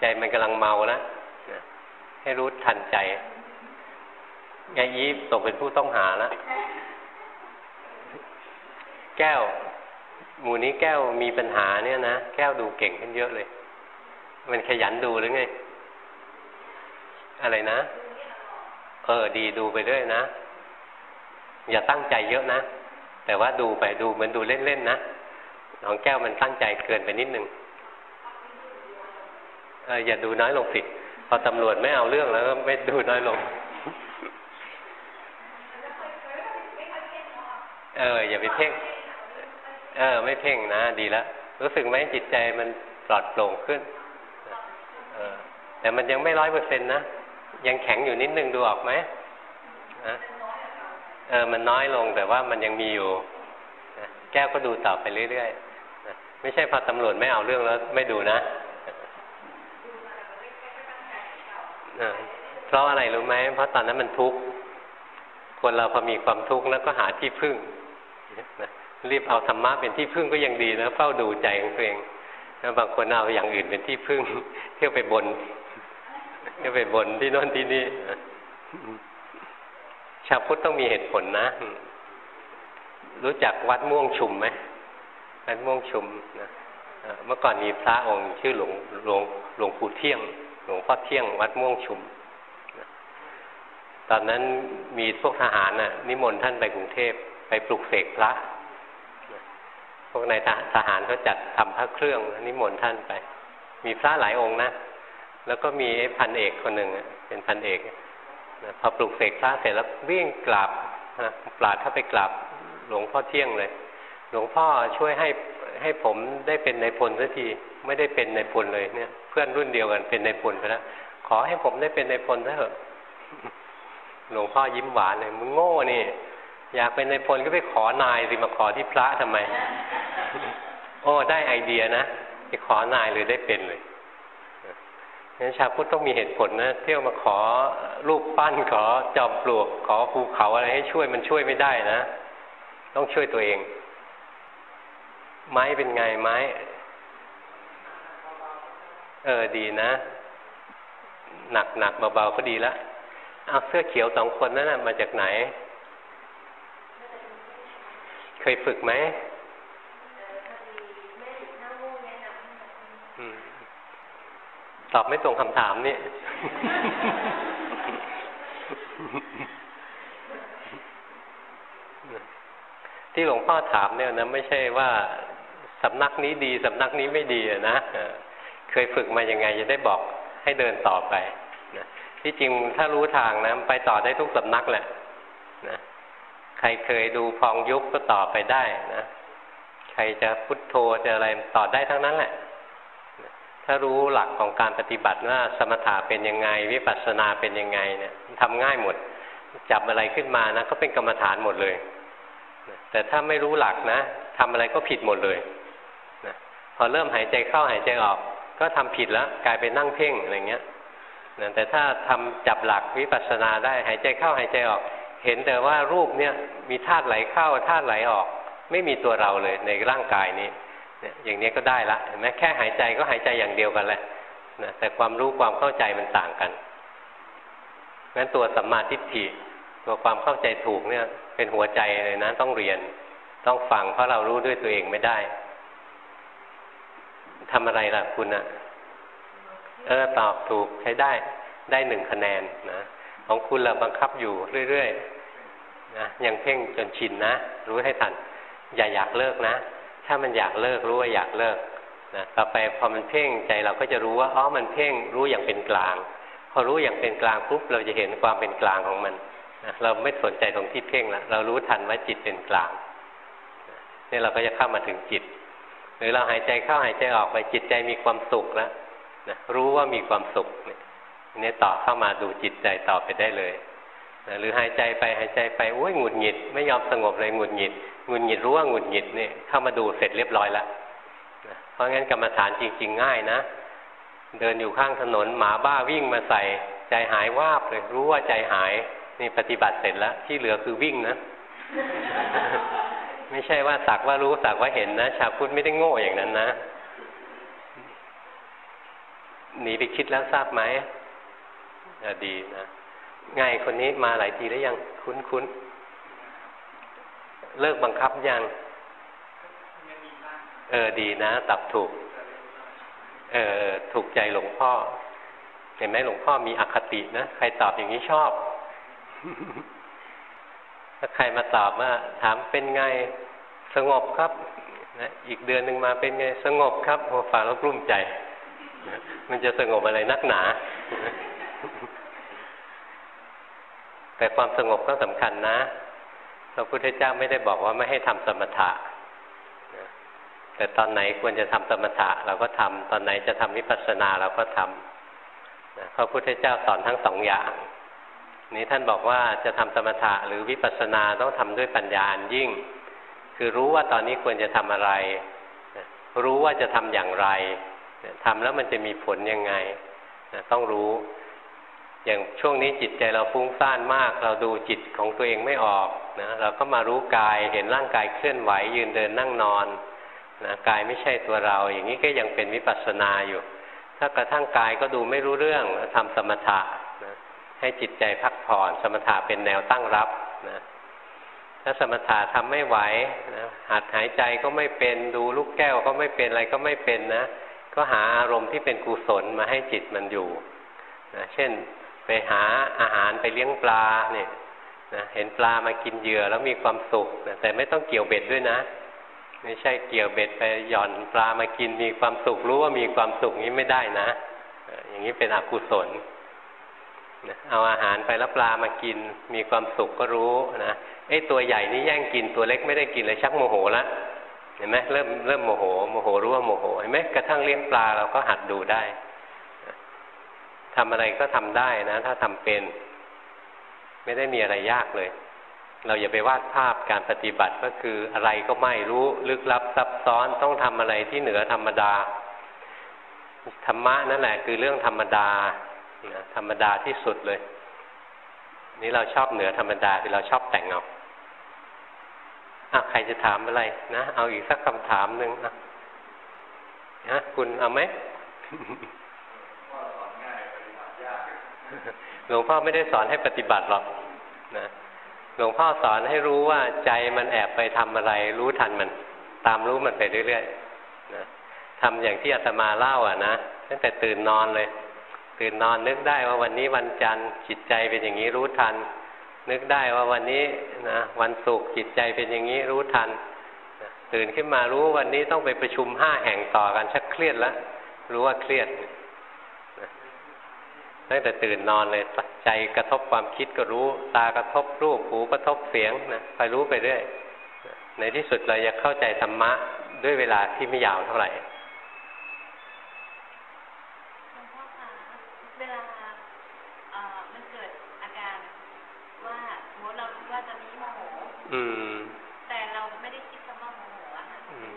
ใจมันกำลังเมาแล้วนะให้รู้ทันใจไงยีบตกเป็นผู้ต้องหาแล้วแก้ว หมู่นี้แก้วมีปัญหาเนี่ยนะแก้วดูเก่งขึ้นเยอะเลย มันขยันดูหรือไง อะไรนะ เออดีดูไปด้วยนะ อย่าตั้งใจเยอะนะ แต่ว่าดูไปดูเหมือนดูเล่นๆนะของแก้วมันตั้งใจเกินไปนิดนึงเอออย่าดูน้อยลงสิพอตำรวจไม่เอาเรื่องแล้วก็ไม่ดูน้อยลง เออ อย่าไปเพ่ง เออ ไม่เพ่งนะ ดีแล้วรู้สึกไหมจิตใจมันปลอดโปร่งขึ้น เออ แต่มันยังไม่ร้อยเปอร์เซ็นต์นะ ยังแข็งอยู่นิดนึงดูออกไหมนะ เออมันน้อยลงแต่ว่ามันยังมีอยู่นะแก้วก็ดูต่อไปเรื่อยๆนะไม่ใช่พอตำรวจไม่เอาเรื่องแล้วไม่ดูนะเพราะอะไรรู้ไหมเพราะตอนนั้นมันทุกข์คนเราพอมีความทุกข์แล้วก็หาที่พึ่งนะรีบเอาธรรมะเป็นที่พึ่งก็ยังดีนะเฝ้าดูใจของตัวเองแล้วบางคนเอาอย่างอื่นเป็นที่พึ่ง เที่ยวไปบนเที่ยวไปบนที่โน่นที่นี่ ชาวพุทธต้องมีเหตุผลนะ รู้จักวัดม่วงชุมไหมวัดม่วงชุมนะเมื่อก่อนมีพระองค์ชื่อหลวงหลวงหลวงปู่เที่ยง หลวงพ่อเที่ยง วัดม่วงชุม ตอนนั้นมีพวกทหารน่ะ นิมนต์ท่านไปกรุงเทพไปปลุกเสกพระ พวกนายทหารเขาจัดทำพระเครื่องนิมนต์ท่านไป มีพระหลายองค์นะ แล้วก็มีพันเอกคนหนึ่งเป็นพันเอก พอปลุกเสกพระเสร็จแล้ววิ่งกราบปราดเข้าไปกราบหลวงพ่อเที่ยงเลย หลวงพ่อช่วยให้ให้ผมได้เป็นในพลสักทีไม่ได้เป็นในพลเลยเนี่ย เพื่อนรุ่นเดียวกันเป็นในพลไปแล้วขอให้ผมได้เป็นในพลเถอะหลวงพ่อยิ้มหวานเลยมึงโง่นี่อยากเป็นในพลก็ไปขอนายสิมาขอที่พระทำไม โอ้ได้ไอเดียนะไปขอนายเลยได้เป็นเลย งั้นชาวพุทธต้องมีเหตุผลนะ เที่ยวมาขอรูปปั้นขอจอมปลวก ขอภูเขาอะไรให้ช่วยมันช่วยไม่ได้นะ ต้องช่วยตัวเอง ไม้เป็นไงไม้ เออดีนะ หนักหนักเบาๆก็ดีละเอาเสื้อเขียวสองคนนั้นนะมาจากไหน เคยฝึกไหม ตอบไม่ตรงคำถามนี่ ที่หลวงพ่อถามเนี่ยนะไม่ใช่ว่าสำนักนี้ดีสำนักนี้ไม่ดีนะเคยฝึกมายังไงจะได้บอกให้เดินต่อไปนะที่จริงถ้ารู้ทางนะไปต่อได้ทุกสำนักแหละนะใครเคยดูพองยุบก็ต่อไปได้นะ ใครจะพุทโธจะอะไรต่อได้ทั้งนั้นแหละ ถ้ารู้หลักของการปฏิบัติว่าสมถะเป็นยังไง วิปัสสนาเป็นยังไงเนี่ยทำง่ายหมด จับอะไรขึ้นมานะก็เป็นกรรมฐานหมดเลย แต่ถ้าไม่รู้หลักนะทำอะไรก็ผิดหมดเลยนะพอเริ่มหายใจเข้าหายใจออก ก็ทำผิดแล้วกลายเป็นนั่งเพ่งอะไรเงี้ยนะแต่ถ้าทำจับหลักวิปัสสนาได้หายใจเข้าหายใจออก เห็นแต่ว่ารูปเนี่ยมีธาตุไหลเข้าธาตุไหลออก ไม่มีตัวเราเลยในร่างกายนี้ เนี่ยอย่างนี้ก็ได้ละเห็นไหมแค่หายใจก็หายใจอย่างเดียวกันแหละนะแต่ความรู้ความเข้าใจมันต่างกันงั้นตัวสัมมาทิฏฐิตัวความเข้าใจถูกเนี่ย เป็นหัวใจเลยนะต้องเรียน ต้องฟังเพราะเรารู้ด้วยตัวเองไม่ได้ทำอะไรล่ะคุณอะเออตอบถูกใช้ได้ ได้หนึ่งคะแนนนะของคุณเราบังคับอยู่เรื่อยๆนะยังเพ่งจนชินนะ รู้ให้ทัน อย่าอยากเลิกนะ ถ้ามันอยากเลิกรู้ว่าอยากเลิกนะต่อไปพอมันเพ่งใจเราก็จะรู้ว่าอ๋อมันเพ่งรู้อย่างเป็นกลาง พอรู้อย่างเป็นกลางปุ๊บเราจะเห็นความเป็นกลางของมันนะเราไม่สนใจตรงที่เพ่งละเรารู้ทันว่าจิตเป็นกลางนี่เราก็จะเข้ามาถึงจิต หรือเราหายใจเข้าหายใจออกไปจิตใจมีความสุขแล้วนะรู้ว่ามีความสุขนี่ต่อเข้ามาดูจิตใจต่อไปได้เลย หรือหายใจไปหายใจไปโอ้ยหงุดหงิด ไม่ยอมสงบเลยหงุดหงิดหงุดหงิดรู้ว่าหงุดหงิดนี่เข้ามาดูเสร็จเรียบร้อยแล้วเพราะงั้นกรรมฐานจริง ๆ ง่ายนะ เดินอยู่ข้างถนนหมาบ้าวิ่งมาใส่ ใจหายวาบเลยรู้ว่าใจหายนี่ปฏิบัติเสร็จแล้ว ที่เหลือคือวิ่งนะ ไม่ใช่ว่าสักว่ารู้สักว่าเห็นนะชาวพุทธไม่ได้โง่อย่างนั้นนะหนีไปคิดแล้วทราบไหมดีนะ ไงคนนี้มาหลายทีแล้วยังคุ้นคุ้นเลิกบังคับยัง เออดีนะ ตับถูก เออถูกใจหลวงพ่อ เห็นไหมหลวงพ่อมีอคตินะ ใครตอบอย่างนี้ชอบ ถ้าใครมาตอบว่า ถามเป็นไงสงบครับนะอีกเดือนหนึ่งมาเป็นไงสงบครับพอฟังแล้วกลุ้มใจ มันจะสงบอะไรนักหนา แต่ความสงบก็สำคัญนะพระพุทธเจ้าไม่ได้บอกว่าไม่ให้ทำสมถะ แต่ตอนไหนควรจะทำสมถะเราก็ทำตอนไหนจะทำวิปัสสนาเราก็ทำพระพุทธเจ้าสอนทั้งสองอย่าง นี้ท่านบอกว่าจะทำสมถะหรือวิปัสสนาต้องทำด้วยปัญญาอันยิ่ง คือรู้ว่าตอนนี้ควรจะทำอะไร รู้ว่าจะทำอย่างไรทำแล้วมันจะมีผลยังไง ต้องรู้ อย่างช่วงนี้จิตใจเราฟุ้งซ่านมาก เราดูจิตของตัวเองไม่ออกนะเราก็มารู้กายเห็นร่างกายเคลื่อนไหวยืนเดินนั่งนอนนะกายไม่ใช่ตัวเรา อย่างนี้ก็ยังเป็นวิปัสสนาอยู่ ถ้ากระทั่งกายก็ดูไม่รู้เรื่องทำสมถะนะให้จิตใจพักผ่อนสมถะเป็นแนวตั้งรับนะถ้าสมถะทำไม่ไหวนะหัดหายใจก็ไม่เป็นดูลูกแก้วก็ไม่เป็นอะไรก็ไม่เป็นนะ ก็หาอารมณ์ที่เป็นกุศลมาให้จิตมันอยู่นะเช่น ไปหาอาหารไปเลี้ยงปลาเนี่ยนะเห็นปลามากินเหยื่อแล้วมีความสุขนะแต่ไม่ต้องเกี่ยวเบ็ดด้วยนะ ไม่ใช่เกี่ยวเบ็ดไปหย่อนปลามากินมีความสุขรู้ว่ามีความสุขนี้ไม่ได้นะ อย่างนี้เป็นอกุศลเอาอาหารไปแล้วปลามากิน มีความสุขก็รู้นะไอ้ตัวใหญ่นี่แย่งกินตัวเล็กไม่ได้กินเลยชักโมโหละเห็นไหมเริ่มเริ่มโมโหโมโหรู้ว่าโมโหเห็นไหมกระทั่งเลี้ยงปลาเราก็หัดดูได้ ทำอะไรก็ทำได้นะ ถ้าทำเป็น ไม่ได้มีอะไรยากเลย เราอย่าไปวาดภาพการปฏิบัติก็คืออะไรก็ไม่รู้ลึกลับซับซ้อนต้องทำอะไรที่เหนือธรรมดา ธรรมะนั่นแหละ คือเรื่องธรรมดาธรรมดาที่สุดเลย นี่เราชอบเหนือธรรมดาคือเราชอบแต่งเอาอะใครจะถามอะไรนะ เอาอีกสักคำถามหนึ่งนะนะคุณเอาไหม หลวงพ่อไม่ได้สอนให้ปฏิบัติหรอกนะหลวงพ่อสอนให้รู้ว่าใจมันแอบไปทำอะไร รู้ทันมัน ตามรู้มันไปเรื่อยๆนะทำอย่างที่อาตมาเล่าอะนะตั้งแต่ตื่นนอนเลย ตื่นนอนนึกได้ว่าวันนี้วันจันทร์จิตใจเป็นอย่างนี้รู้ทัน นึกได้ว่าวันนี้นะวันศุกร์จิตใจเป็นอย่างนี้รู้ทันตื่นขึ้นมารู้วันนี้ต้องไปประชุมห้าแห่งต่อกันชักเครียดแล้วรู้ว่าเครียด ตั้งแต่ตื่นนอนเลยใจกระทบความคิดก็รู้ ตากระทบรูปหูกระทบเสียงนะไปรู้ไปเรื่อยในที่สุดเราจะเข้าใจธรรมะด้วยเวลาที่ไม่ยาวเท่าไหร่เวลามันเกิดอาการว่าสมมติเราคิดว่าตอนนี้โมโหแต่เราไม่ได้คิดคำว่าโมโหอะ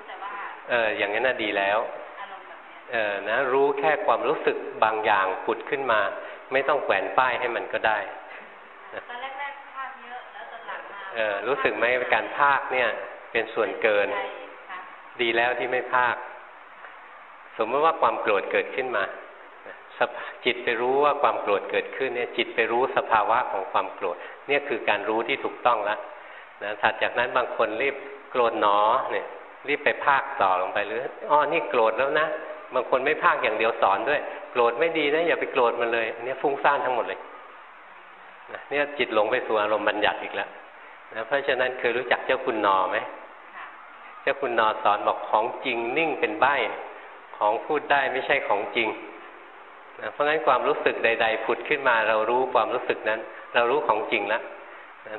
แต่ว่า เออ อย่างนั้นน่ะดีแล้ว เออนะรู้แค่ความรู้สึกบางอย่างผุดขึ้นมา ไม่ต้องแขวนป้ายให้มันก็ได้ตอนแรกๆภาคเยอะแล้วตอนหลังมาเออรู้สึกไหมการภาคเนี่ย เป็นส่วนเกิน ดีแล้วที่ไม่ภาค สมมติว่าความโกรธเกิดขึ้นมาจิตไปรู้ว่าความโกรธเกิดขึ้นเนี่ย จิตไปรู้สภาวะของความโกรธ เนี่ยคือการรู้ที่ถูกต้องแล้วนะถัดจากนั้นบางคนรีบโกรธหนอเนี่ยรีบไปภาคต่อลงไปหรืออ๋อนี่โกรธแล้วนะ บางคนไม่ภาคอย่างเดียวสอนด้วยโกรธไม่ดีนะอย่าไปโกรธมันเลยอันนี้ฟุ้งซ่านทั้งหมดเลยนะเนี่ยจิตหลงไปสู่อารมณ์บัญญัติอีกแล้วนะเพราะฉะนั้นเคยรู้จักเจ้าคุณนอไหมเจ้าคุณนอสอนบอกของจริงนิ่งเป็นใบของพูดได้ไม่ใช่ของจริงนะเพราะงั้นความรู้สึกใด ๆ ผุดขึ้นมาเรารู้ความรู้สึกนั้น เรารู้ของจริงแล้ว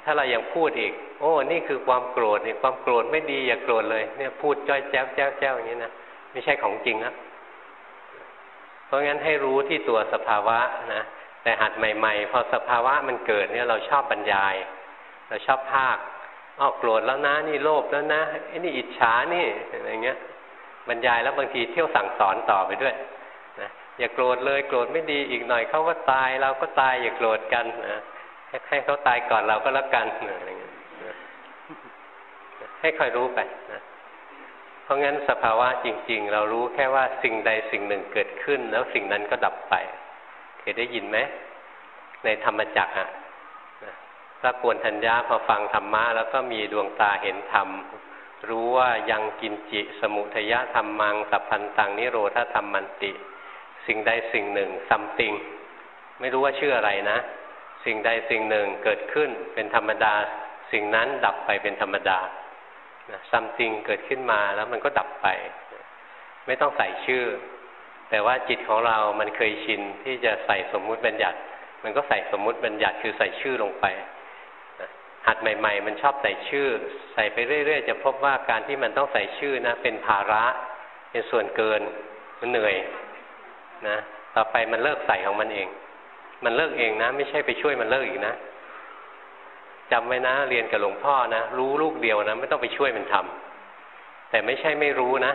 ถ้าเรายังพูดอีก โอ้นี่คือความโกรธนี่ความโกรธไม่ดีอย่าโกรธเลยเนี่ยพูดจ้อยแจ๊วแจ๊วแจ๊วอย่างนี้นะไม่ใช่ของจริงนะ เพราะงั้นให้รู้ที่ตัวสภาวะนะแต่หัดใหม่ ๆ พอสภาวะมันเกิดเนี่ยเราชอบบรรยาย เราชอบภาคอ้อโกรธแล้วนะนี่โลภแล้วนะไอ้นี่อิจฉานี่อะไรเงี้ย บรรยายแล้วบางทีเที่ยวสั่งสอนต่อไปด้วยนะอย่าโกรธเลยโกรธไม่ดีอีกหน่อยเขาก็ตายเราก็ตายอย่าโกรธกันนะให้เขาตายก่อนเราก็แล้วกันอะไรเงี้ยให้คอยรู้ไปนะ ราะงั้นสภาวะจริง ๆ เรารู้แค่ว่าสิ่งใดสิ่งหนึ่งเกิดขึ้น แล้วสิ่งนั้นก็ดับไป เคยได้ยินไหมในธรรมจักรอะพระกวนทัญญาพอฟังธรรมะแล้วก็มีดวงตาเห็นธรรม รู้ว่ายังกินจิ สมุทยะธรรมังสัพพันตังนิโรธธรรมมันติ สิ่งใดสิ่งหนึ่งซัมติงไม่รู้ว่าชื่ออะไรนะ สิ่งใดสิ่งหนึ่งเกิดขึ้นเป็นธรรมดา สิ่งนั้นดับไปเป็นธรรมดา ซัมติงเกิดขึ้นมาแล้วมันก็ดับไป ไม่ต้องใส่ชื่อ แต่ว่าจิตของเรามันเคยชินที่จะใส่สมมุติบัญญัติ มันก็ใส่สมมุติบัญญัติคือใส่ชื่อลงไปหัดใหม่ ๆ มันชอบใส่ชื่อ ใส่ไปเรื่อย ๆ จะพบว่าการที่มันต้องใส่ชื่อนะ เป็นภาระเป็นส่วนเกิน มันเหนื่อยนะ ต่อไปมันเลิกใส่ของมันเอง มันเลิกเองนะ ไม่ใช่ไปช่วยมันเลิกอีกนะ จำไว้นะ เรียนกับหลวงพ่อนะ รู้ลูกเดียวนะ ไม่ต้องไปช่วยมันทำแต่ไม่ใช่ไม่รู้นะ